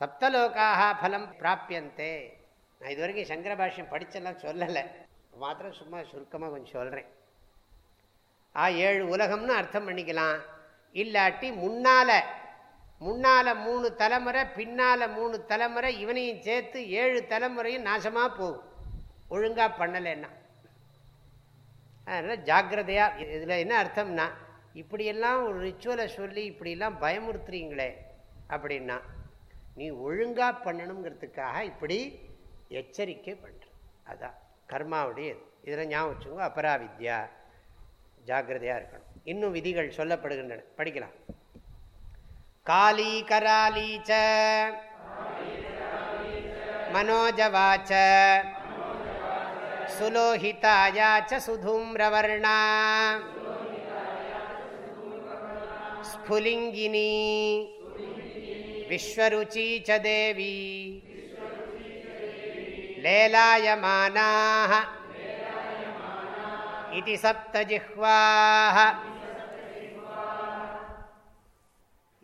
சப்தலோகாக பலம் பிராப்பியந்தே நான் இது வரைக்கும் சங்கர பாஷ்யம் படித்தெல்லாம் சொல்லலை. மாத்திரம் சும்மா சுருக்கமாக கொஞ்சம் சொல்கிறேன் ஆ ஏழு உலகம்னு அர்த்தம் பண்ணிக்கலாம். இல்லாட்டி முன்னால் முன்னால் மூணு தலைமுறை பின்னால் மூணு தலைமுறை இவனையும் சேர்த்து ஏழு தலைமுறையும் நாசமாக போகும். ஒழுங்காக பண்ணலைன்னா. அதனால் ஜாக்கிரதையாக இதில் என்ன அர்த்தம்னா இப்படியெல்லாம் ஒரு ரிச்சுவலை சொல்லி இப்படிலாம் பயமுறுத்துறீங்களே அப்படின்னா நீ ஒழுங்காக பண்ணணுங்கிறதுக்காக இப்படி எச்சரிக்கை பண்ணுற அதான் கர்மாவுடைய இது. இதெல்லாம் ஞாபகம் வச்சுக்கோங்க அபராவித்யா. ஜாகிரதையாக இருக்கணும். இன்னும் விதிகள் சொல்லப்படுகின்றன. படிக்கலாம். காலி கராலீச்ச மனோஜவாச்ச. சுலோகிதாயாச்ச சுதூம்ரவர்ணா. ஸ்புலிங்கினி. विश्वरुची च देवी लेलायमानाः इति सप्तजिह्वाः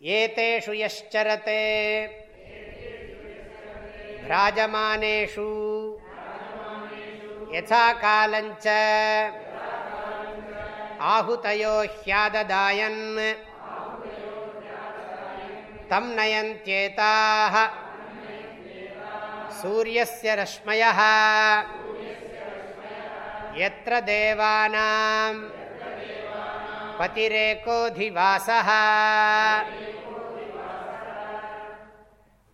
एतेषु यश्चरते भ्राजमानेषु यथा कालञ्च आहुतयो ह्याददायन् தம் நயந்தியேதாக சூரியஸ்ய ரஷ்மயः यत्र देवानां பதிரேகோதிவாசः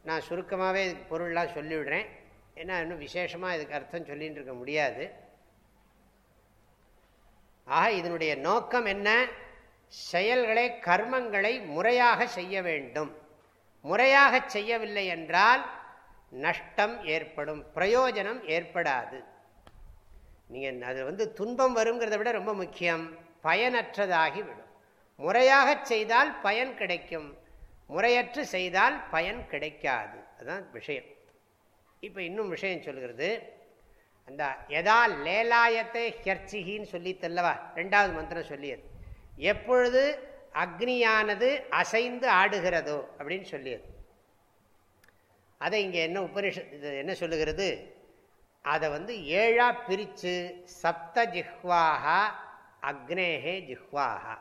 நான் சுருக்கமாகவே பொருள்லாம் சொல்லிவிடுறேன் ஏன்னா இன்னும் விசேஷமாக இதுக்கு அர்த்தம் சொல்லிகிட்டு இருக்க முடியாது ஆக இதனுடைய நோக்கம் என்ன செயல்களை கர்மங்களை முறையாக செய்ய வேண்டும். முறையாக செய்யவில்லை என்றால் நஷ்டம் ஏற்படும் பிரயோஜனம் ஏற்படாது. நீங்கள் அது வந்து துன்பம் வருங்கிறத விட ரொம்ப முக்கியம். பயனற்றதாகிவிடும் முறையாக செய்தால் பயன் கிடைக்கும். முறையற்று செய்தால் பயன் கிடைக்காது. அதுதான் விஷயம். இப்போ இன்னும் விஷயம் சொல்கிறது. அந்த எதா லேலாயத்தை ஹெர்ச்சிகின்னு சொல்லி தெல்லவா? ரெண்டாவது மந்திரம் சொல்லியது. எப்பொழுது அக்னியானது அசைந்து ஆடுகிறதோ அப்படின்னு சொல்லியது. அதை இங்கே என்ன உபனிஷத் இது என்ன சொல்லுகிறது? அதை வந்து ஏழாக பிரித்து சப்த ஜிஹ்வாகா அக்னேஹே ஜிஹ்வாகா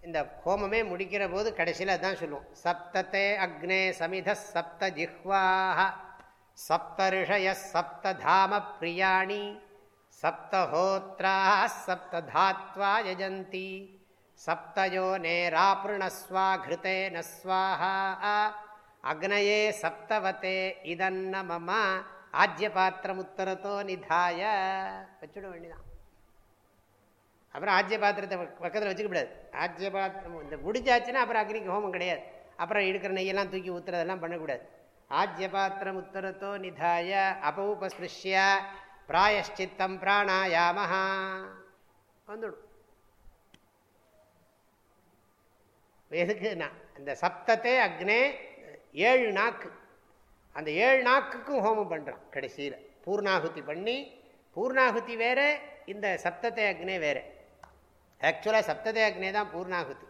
இந்த ஹோமமே முடிக்கிற போது கடைசியில் அதுதான் சொல்லுவோம். சப்தத்தே அக்னே சமித சப்த ஜிஹ்வாக சப்தரிஷய சப்ததாம பிரியாணி தாம பிரியாணி யஜந்தி சப்தயோ நேராபிருணஸ்வா கிருத்தேன ஸ்வாஹா அக்னயே சப்தவத்தே இதன்ன மம ஆஜ்ய பாத்திரம் நிதாய வச்சுட வேண்டிதான் அப்புறம் ஆஜ்ய பாத்திரத்தை பக்கத்தில் வச்சுக்கக்கூடாது ஆஜ்ய பாத்திரம் இந்த முடிஞ்சாச்சுன்னா அப்புறம் அக்னிக்கு ஹோமம் கிடையாது. அப்புறம் இருக்கிற நெய்யெல்லாம் தூக்கி ஊத்துறதெல்லாம் பண்ணக்கூடாது. ஆஜ்ய பாத்திரம் உத்தரத்தோ நிதாய அபௌபஸ்பிருஷ்ய பிராயஷ்சித்தம் பிராணாயாமஹா வந்துடும் எதுக்குன்னா அந்த சப்தத்தை அக்னே ஏழு நாக்கு அந்த ஏழு நாக்குக்கும் ஹோமம் பண்ணுறான் கடைசியில் பூர்ணாகுதி பண்ணி பூர்ணாகுதி வேறு இந்த சப்தத்தை அக்னே வேறு ஆக்சுவலாக சப்தத்தை அக்னே தான் பூர்ணாகுதி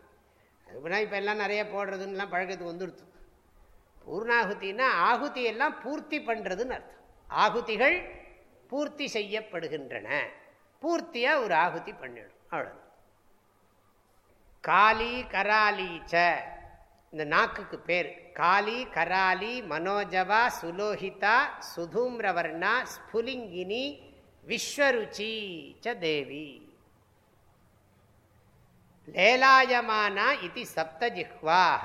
அதுபடினா இப்போ எல்லாம் நிறைய போடுறதுன்னெலாம் பழக்கத்துக்கு வந்துடுத்து பூர்ணாகுத்தின்னா ஆகுதி எல்லாம் பூர்த்தி பண்ணுறதுன்னு அர்த்தம் ஆகுதிகள் பூர்த்தி செய்யப்படுகின்றன. பூர்த்தியாக ஒரு ஆகுதி பண்ணிடும். அவ்வளோ காலி கராலீச்ச இந்த நாக்குக்கு பேர். காலி கராலி மனோஜவா சுலோஹிதா சுதூம்ரவர்ணா ஸ்புலிங்கினி விஸ்வருச்சி ச தேவி. லேலாயமானா இது சப்த ஜிஹ்வாக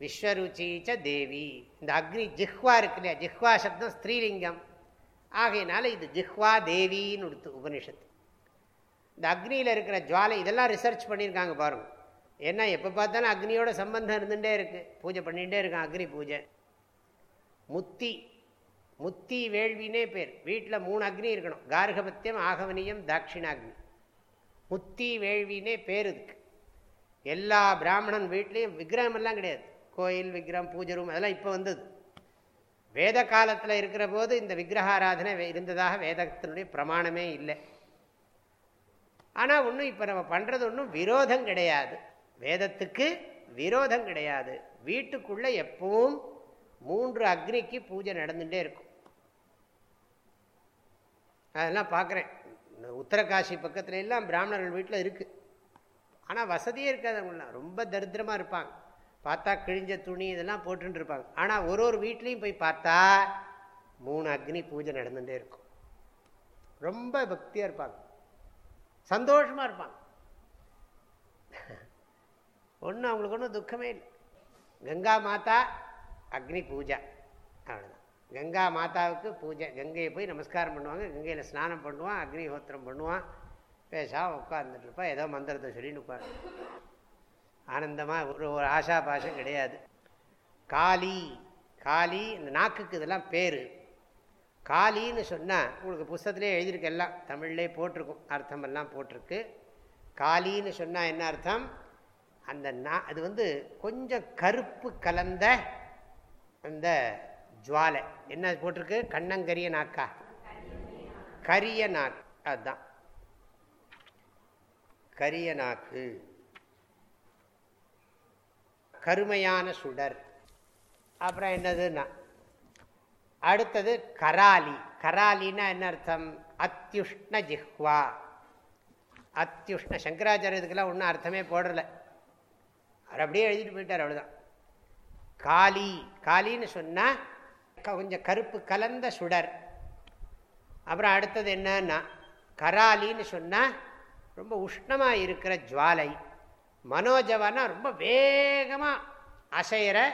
விஸ்வருச்சி ச தேவி. இந்த அக்னி ஜிஹ்வா இருக்கு இல்லையா ஜிஹ்வா சப்தம் ஸ்திரீலிங்கம். ஆகையினால இது ஜிஹ்வா தேவின்னு கொடுத்து உபனிஷத்து இந்த அக்னியில் இருக்கிற ஜுவாலை இதெல்லாம் ரிசர்ச் பண்ணியிருக்காங்க பாருங்கள் ஏன்னா எப்போ பார்த்தாலும் அக்னியோட சம்பந்தம் இருந்துகிட்டே இருக்குது பூஜை பண்ணிகிட்டே இருக்கான் அக்னி பூஜை. முத்தி முத்தி வேள்வினே பேர். வீட்டில் மூணு அக்னி இருக்கணும். கார்கபத்தியம் ஆகவனியம் தாட்சிணாக்னி. முத்தி வேள்வினே பேர் இதுக்கு. எல்லா பிராமணன் வீட்லேயும் விக்கிரகம் எல்லாம் கிடையாது. கோயில் விக்கிரகம் பூஜை ரூம் அதெல்லாம் இப்போ வந்தது. வேத காலத்தில் இருக்கிற போது இந்த விக்கிரகாராதனை இருந்ததாக வேதத்தினுடைய பிரமாணமே இல்லை. ஆனால் ஒன்றும் இப்போ நம்ம பண்ணுறது ஒன்றும் விரோதம் கிடையாது. வேதத்துக்கு விரோதம் கிடையாது. வீட்டுக்குள்ளே எப்பவும் மூன்று அக்னிக்கு பூஜை நடந்துகிட்டே இருக்கும். அதெல்லாம் பார்க்குறேன் உத்தரகாசி பக்கத்துல எல்லாம் பிராமணர்கள் வீட்டில் இருக்குது ஆனால் வசதியே இருக்காது அவங்களாம். ரொம்ப தரித்திரமாக இருப்பாங்க. பார்த்தா கிழிஞ்ச துணி இதெல்லாம் போட்டுன்னு இருப்பாங்க ஆனால் ஒரு ஒரு வீட்லேயும் போய் பார்த்தா மூணு அக்னி பூஜை நடந்துகிட்டே இருக்கும். ரொம்ப பக்தியாக இருப்பாங்க. சந்தோஷமாக இருப்பாங்க. ஒன்றும் அவங்களுக்கு ஒன்றும் துக்கமே இல்லை. கங்கா மாதா அக்னி பூஜை. அவ்வளோதான் கங்கா மாதாவுக்கு பூஜை. கங்கையை போய் நமஸ்காரம் பண்ணுவாங்க. கங்கையில் ஸ்நானம் பண்ணுவான் அக்னிஹோத்திரம் பண்ணுவான். பேசாமல் உட்காந்துட்டு இருப்பான் ஏதோ மந்திரத்தை சொல்லின்னு உட்காரு ஆனந்தமாக ஒரு ஒரு ஆஷா பாஷம் கிடையாது. காளி காளி இந்த நாக்குக்கு இதெல்லாம் பேர். காளின்னு சொன்னால் உங்களுக்கு புஸ்தத்துலேயே எழுதியிருக்கு எல்லாம் தமிழ்லேயே போட்டிருக்கும் அர்த்தமெல்லாம் போட்டிருக்கு. காளின்னு சொன்னால் என்ன அர்த்தம்? அந்த நா அது வந்து கொஞ்சம் கருப்பு கலந்த அந்த ஜுவாலை. என்ன போட்டிருக்கு? கண்ணங்கரிய நாக்கா? கரிய நாக்கு. அதுதான் கரிய நாக்கு. கருமையான சுடர். அப்புறம் என்னதுன்னா அடுத்தது கராலி. கராலின்னா என்ன அர்த்தம்? அத்தியுஷ்ண ஜிஹ்வா. அத்தியுஷ்ண சங்கராச்சாரியத்துக்கெல்லாம் ஒன்றும் அர்த்தமே போடலை. அவர் அப்படியே எழுதிட்டு போயிட்டார் அவ்வளோதான் காளி காளின்னு சொன்னால் கொஞ்சம் கருப்பு கலந்த சுடர். அப்புறம் அடுத்தது என்னன்னா கராலின்னு சொன்னால் ரொம்ப உஷ்ணமாக இருக்கிற ஜுவாலை. மனோஜவான்னா ரொம்ப வேகமாக அசைகிற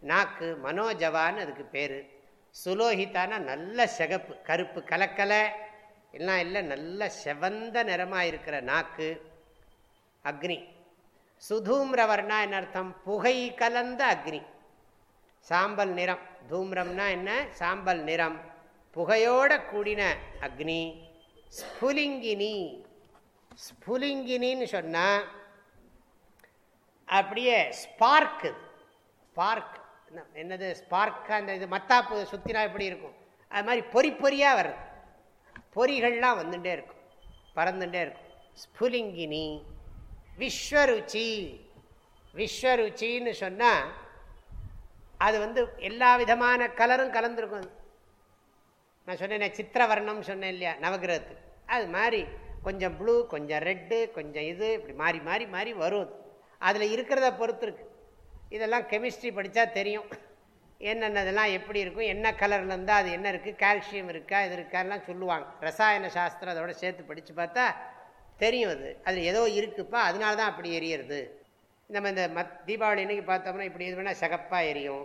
நாக்கு மனோஜவான்னு அதுக்கு பேர். சுலோகித்தானா நல்ல சிகப்பு கருப்பு கலக்கலை. எல்லாம் இல்லை நல்ல செவந்த நிறமாக இருக்கிற நாக்கு. அக்னி. சுதூம்ரவர்னா என்ன அர்த்தம்? புகை கலந்த அக்னி. சாம்பல் நிறம். தூம்ரம்னா என்ன? சாம்பல் நிறம். புகையோட கூடின அக்னி. ஸ்புலிங்கினி. ஸ்புலிங்கினின்னு சொன்னால் அப்படியே ஸ்பார்க்கு ஸ்பார்க் என்னது ஸ்பார்க்காக அந்த இது மத்தாப்பு சுற்றினா எப்படி இருக்கும்? அது மாதிரி பொறி பொறியாக வருது. பொறிகள்லாம் வந்துட்டே இருக்கும். பறந்துட்டே இருக்கும். ஸ்புலிங்கினி விஸ்வருச்சி. விஸ்வருச்சின்னு சொன்னால் அது வந்து எல்லா விதமான கலரும் கலந்துருக்கும் நான் சொன்னேன் சித்திரவர்ணம் சொன்னேன் இல்லையா நவகிரகத்துக்கு. அது மாதிரி கொஞ்சம் ப்ளூ கொஞ்சம் ரெட்டு கொஞ்சம் இது இப்படி மாறி மாறி மாறி வரும் அதில் இருக்கிறத பொறுத்து இருக்கு. இதெல்லாம் கெமிஸ்ட்ரி படித்தா தெரியும். என்னென்னதெல்லாம் எப்படி இருக்கும் என்ன கலரில் இருந்தால் அது என்ன இருக்குது கால்சியம் இருக்கா இது இருக்காலாம் சொல்லுவாங்க. ரசாயன சாஸ்திரம் அதோட சேர்த்து படித்து பார்த்தா தெரியும் அது. அதில் ஏதோ இருக்குப்பா அதனால தான் அப்படி எரியறது. நம்ம இந்த மத் தீபாவளி இன்றைக்கி பார்த்தோம்னா இப்படி இது பண்ணால் சகப்பாக எரியும்.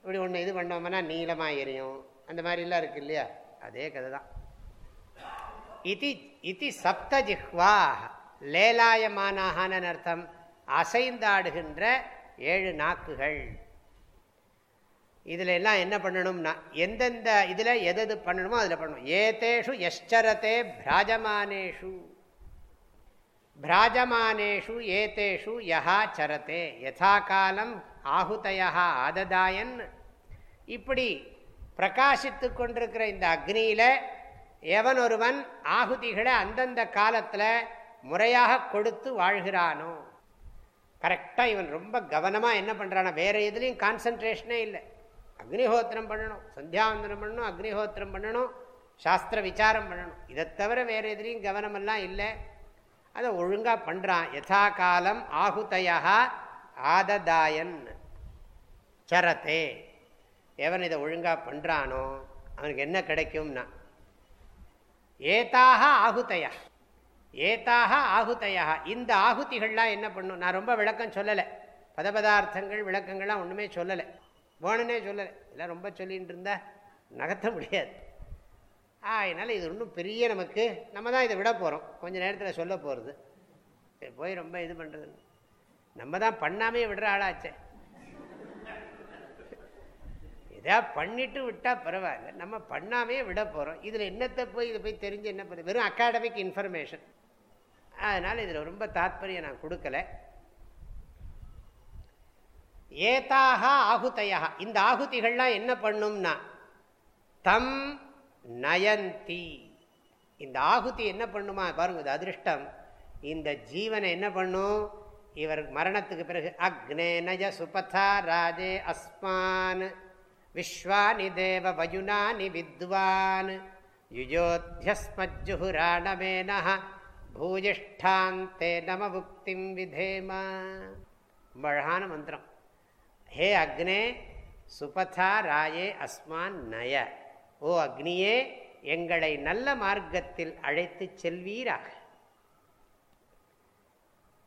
இப்படி ஒன்று இது பண்ணோம்னா நீளமாக எரியும். அந்த மாதிரிலாம் இருக்குது இல்லையா? அதே கதை தான் இது இது சப்த ஜிஹ்வா லேலாயமானாகனு அர்த்தம். அசைந்தாடுகின்ற ஏழு நாக்குகள். இதில் எல்லாம் என்ன பண்ணணும்னா எந்தெந்த இதில் எது எது பண்ணணுமோ அதில் பண்ணணும். ஏதேஷு எஷ்சரத்தே பிராஜமானேஷு. பிராஜமானேஷு ஏதேஷு யஹா சரத்தே யதா காலம் ஆகுதயா ஆததாயன். இப்படி பிரகாசித்து கொண்டிருக்கிற இந்த அக்னியில் எவன் ஒருவன் ஆகுதிகளை அந்தந்த காலத்தில் முறையாக கொடுத்து வாழ்கிறானோ கரெக்டாக இவன் ரொம்ப கவனமாக என்ன பண்ணுறான்னா வேறு எதுலேயும் கான்சன்ட்ரேஷனே இல்லை. அக்னிஹோத்திரம் பண்ணணும் சந்தியாவந்தனம் பண்ணணும் அக்னிஹோத்திரம் பண்ணணும் சாஸ்திர விசாரம் பண்ணணும். இதை தவிர வேறு எதுலேயும் கவனமெல்லாம் இல்லை. அதை ஒழுங்காக பண்ணுறான் யதா காலம் ஆகுதயா ஆததாயன். சரத்தே எவன் இதை ஒழுங்காக பண்ணுறானோ அவனுக்கு என்ன கிடைக்கும்னா ஏதாக ஆகுதையா ஏதாக ஆகுதையா இந்த ஆகுதிகள்லாம் என்ன பண்ணும்? நான் ரொம்ப விளக்கம் சொல்லலை. பதபதார்த்தங்கள் விளக்கங்கள்லாம் ஒன்றுமே சொல்லலை. போனனே சொல்லலை. எல்லாம் ரொம்ப சொல்லிகிட்டு இருந்தா நகர்த்த முடியாது. அதனால் இது ஒன்றும் பெரிய நமக்கு நம்ம தான் இதை விட போகிறோம் கொஞ்சம் நேரத்தில் சொல்ல போகிறது போய் ரொம்ப இது பண்ணுறது நம்ம தான் பண்ணாமே விடுற ஆளாச்சே. எதா பண்ணிட்டு விட்டால் பரவாயில்ல. நம்ம பண்ணாமே விட போகிறோம் இதில் என்னத்தை போய் இதை போய் தெரிஞ்சு என்ன பண்ண வெறும் அகாடமிக் இன்ஃபர்மேஷன் அதனால் இதில் ரொம்ப தாத்பரியம் நான் கொடுக்கல. ஏதாக ஆகுதையா இந்த ஆகுதிகள்லாம் என்ன பண்ணும்னா தம் நயந்தி. இந்த ஆகுதி என்ன பண்ணுமா? பாருங்க இது அதிருஷ்டம். இந்த ஜீவனை என்ன பண்ணும் இவர் மரணத்துக்கு பிறகு அக்னே நய சுபதா ராஜே அஸ்மான். விஸ்வானி தேவ வயுனானி வித்வான். யுஜோத்தியஸ்மஜுஹுராணமேன பூஜிஷ்டாந்தே நம புக்திம் விதேமா. அழகான மந்திரம். ஹே அக்னே சுபதா ராயே அஸ்மான் நய. ஓ அக்னியே எங்களை நல்ல மார்க்கத்தில் அழைத்து செல்வீராக.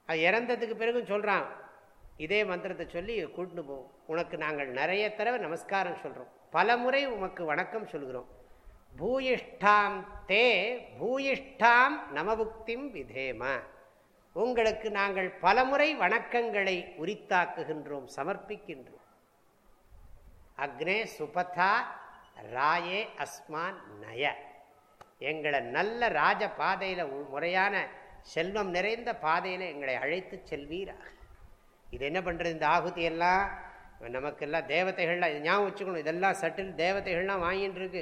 அது இறந்ததுக்கு பிறகும் சொல்கிறான் இதே மந்திரத்தை சொல்லி கூட்டின்னு போவோம் உனக்கு நாங்கள் நிறைய தடவை நமஸ்காரம் சொல்கிறோம் பல முறை உமக்கு வணக்கம் சொல்கிறோம். பூயிஷ்டாம் தே பூயிஷ்டாம் நமபுக்திம் விதேம. உங்களுக்கு நாங்கள் பலமுறை வணக்கங்களை உரித்தாக்குகின்றோம் சமர்ப்பிக்கின்றோம். அக்னே சுபதா ராயே அஸ்மான் நய. எங்களை நல்ல ராஜ பாதையில் முறையான செல்வம் நிறைந்த பாதையில் எங்களை அழைத்து செல்வீராக. இது என்ன பண்ணுறது இந்த ஆகுதி எல்லாம்? நமக்கெல்லாம் தேவதைகள்லாம் இது ஞாபகம் வச்சுக்கணும் இதெல்லாம் சட்டில் தேவதைகள்லாம் வாங்கிட்டு இருக்கு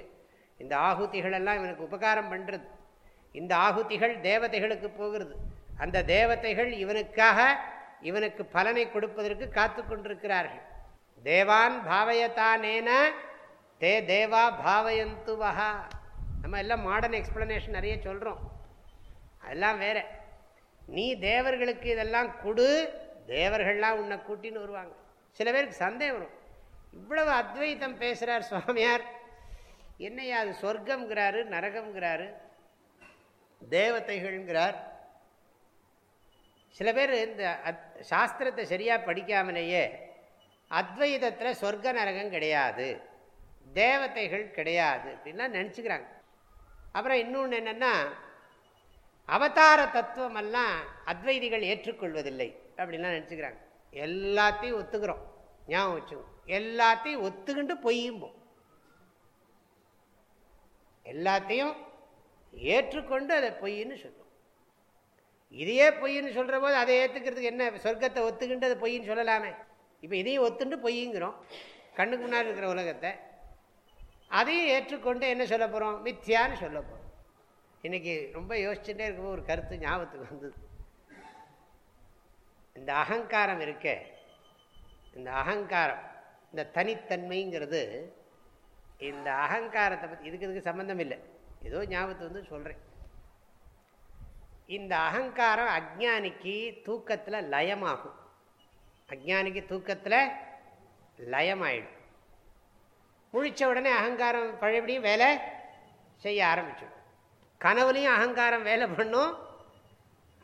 இந்த ஆகுதிகளெல்லாம் இவனுக்கு உபகாரம் பண்ணுறது இந்த ஆகுதிகள் தேவதைகளுக்கு போகிறது. அந்த தேவதைகள் இவனுக்காக இவனுக்கு பலனை கொடுப்பதற்கு காத்து கொண்டிருக்கிறார்கள். தேவான் பாவயத்தானேன தே தேவா பாவயந்து வஹா நம்ம எல்லாம் மாடர்ன் எக்ஸ்பிளனேஷன் நிறைய சொல்கிறோம் அதெல்லாம் வேற. நீ தேவர்களுக்கு இதெல்லாம் கொடு தேவர்கள்லாம் உன்னை கூட்டின்னு வருவாங்க. சில பேருக்கு சந்தேகம் வரும். இவ்வளவு அத்வைத்தம் பேசுகிறார் சுவாமியார். என்னையா அது சொர்க்கம்ங்கிறாரு நரகம்ங்கிறாரு? தேவதைகள்ங்கிறார். சில பேர் இந்த சாஸ்திரத்தை சரியாக படிக்காமலேயே அத்வைதத்தில் சொர்க்க நரகம் கிடையாது தேவதைகள் கிடையாது அப்படின்லாம் நினச்சிக்கிறாங்க. அப்புறம் இன்னொன்று என்னென்னா அவதார தத்துவமெல்லாம் அத்வைதிகள் ஏற்றுக்கொள்வதில்லை அப்படின்லாம் நினச்சிக்கிறாங்க. எல்லாத்தையும் ஒத்துக்கிறோம் ஞாபகம் வச்சுக்கோம் எல்லாத்தையும் ஒத்துக்கிண்டு பொய்யும்போம் எல்லாத்தையும் ஏற்றுக்கொண்டு அதை பொய்ன்னு சொல்லும். இதையே பொய்ன்னு சொல்கிற போது அதை ஏற்றுக்கிறதுக்கு என்ன? சொர்க்கத்தை ஒத்துக்கிட்டு அதை பொய்ன்னு சொல்லலாமே. இப்போ இதையும் ஒத்துண்டு பொய்யுங்கிறோம் கண்ணுக்கு முன்னாடி இருக்கிற உலகத்தை. அதையும் ஏற்றுக்கொண்டு என்ன சொல்ல போகிறோம் மித்தியான்னு சொல்ல போகிறோம் இன்றைக்கி ரொம்ப யோசிச்சுட்டே இருக்கும்போது ஒரு கருத்து ஞாபகத்துக்கு வந்தது. இந்த அகங்காரம் இருக்கே. இந்த அகங்காரம் இந்த தனித்தன்மைங்கிறது இந்த அகங்காரத்தை பற்றி இதுக்கு இதுக்கு சம்மந்தம் இல்லை ஏதோ ஞாபகத்தை வந்து சொல்கிறேன் இந்த அகங்காரம் அக்ஞானிக்கு தூக்கத்தில் லயமாகும். அக்ஞானிக்கு தூக்கத்தில் லயமாயிடும். முழிச்ச உடனே அகங்காரம் பழையபடியும் வேலை செய்ய ஆரம்பிச்சிடும். கனவுலையும் அகங்காரம் வேலை பண்ணும்.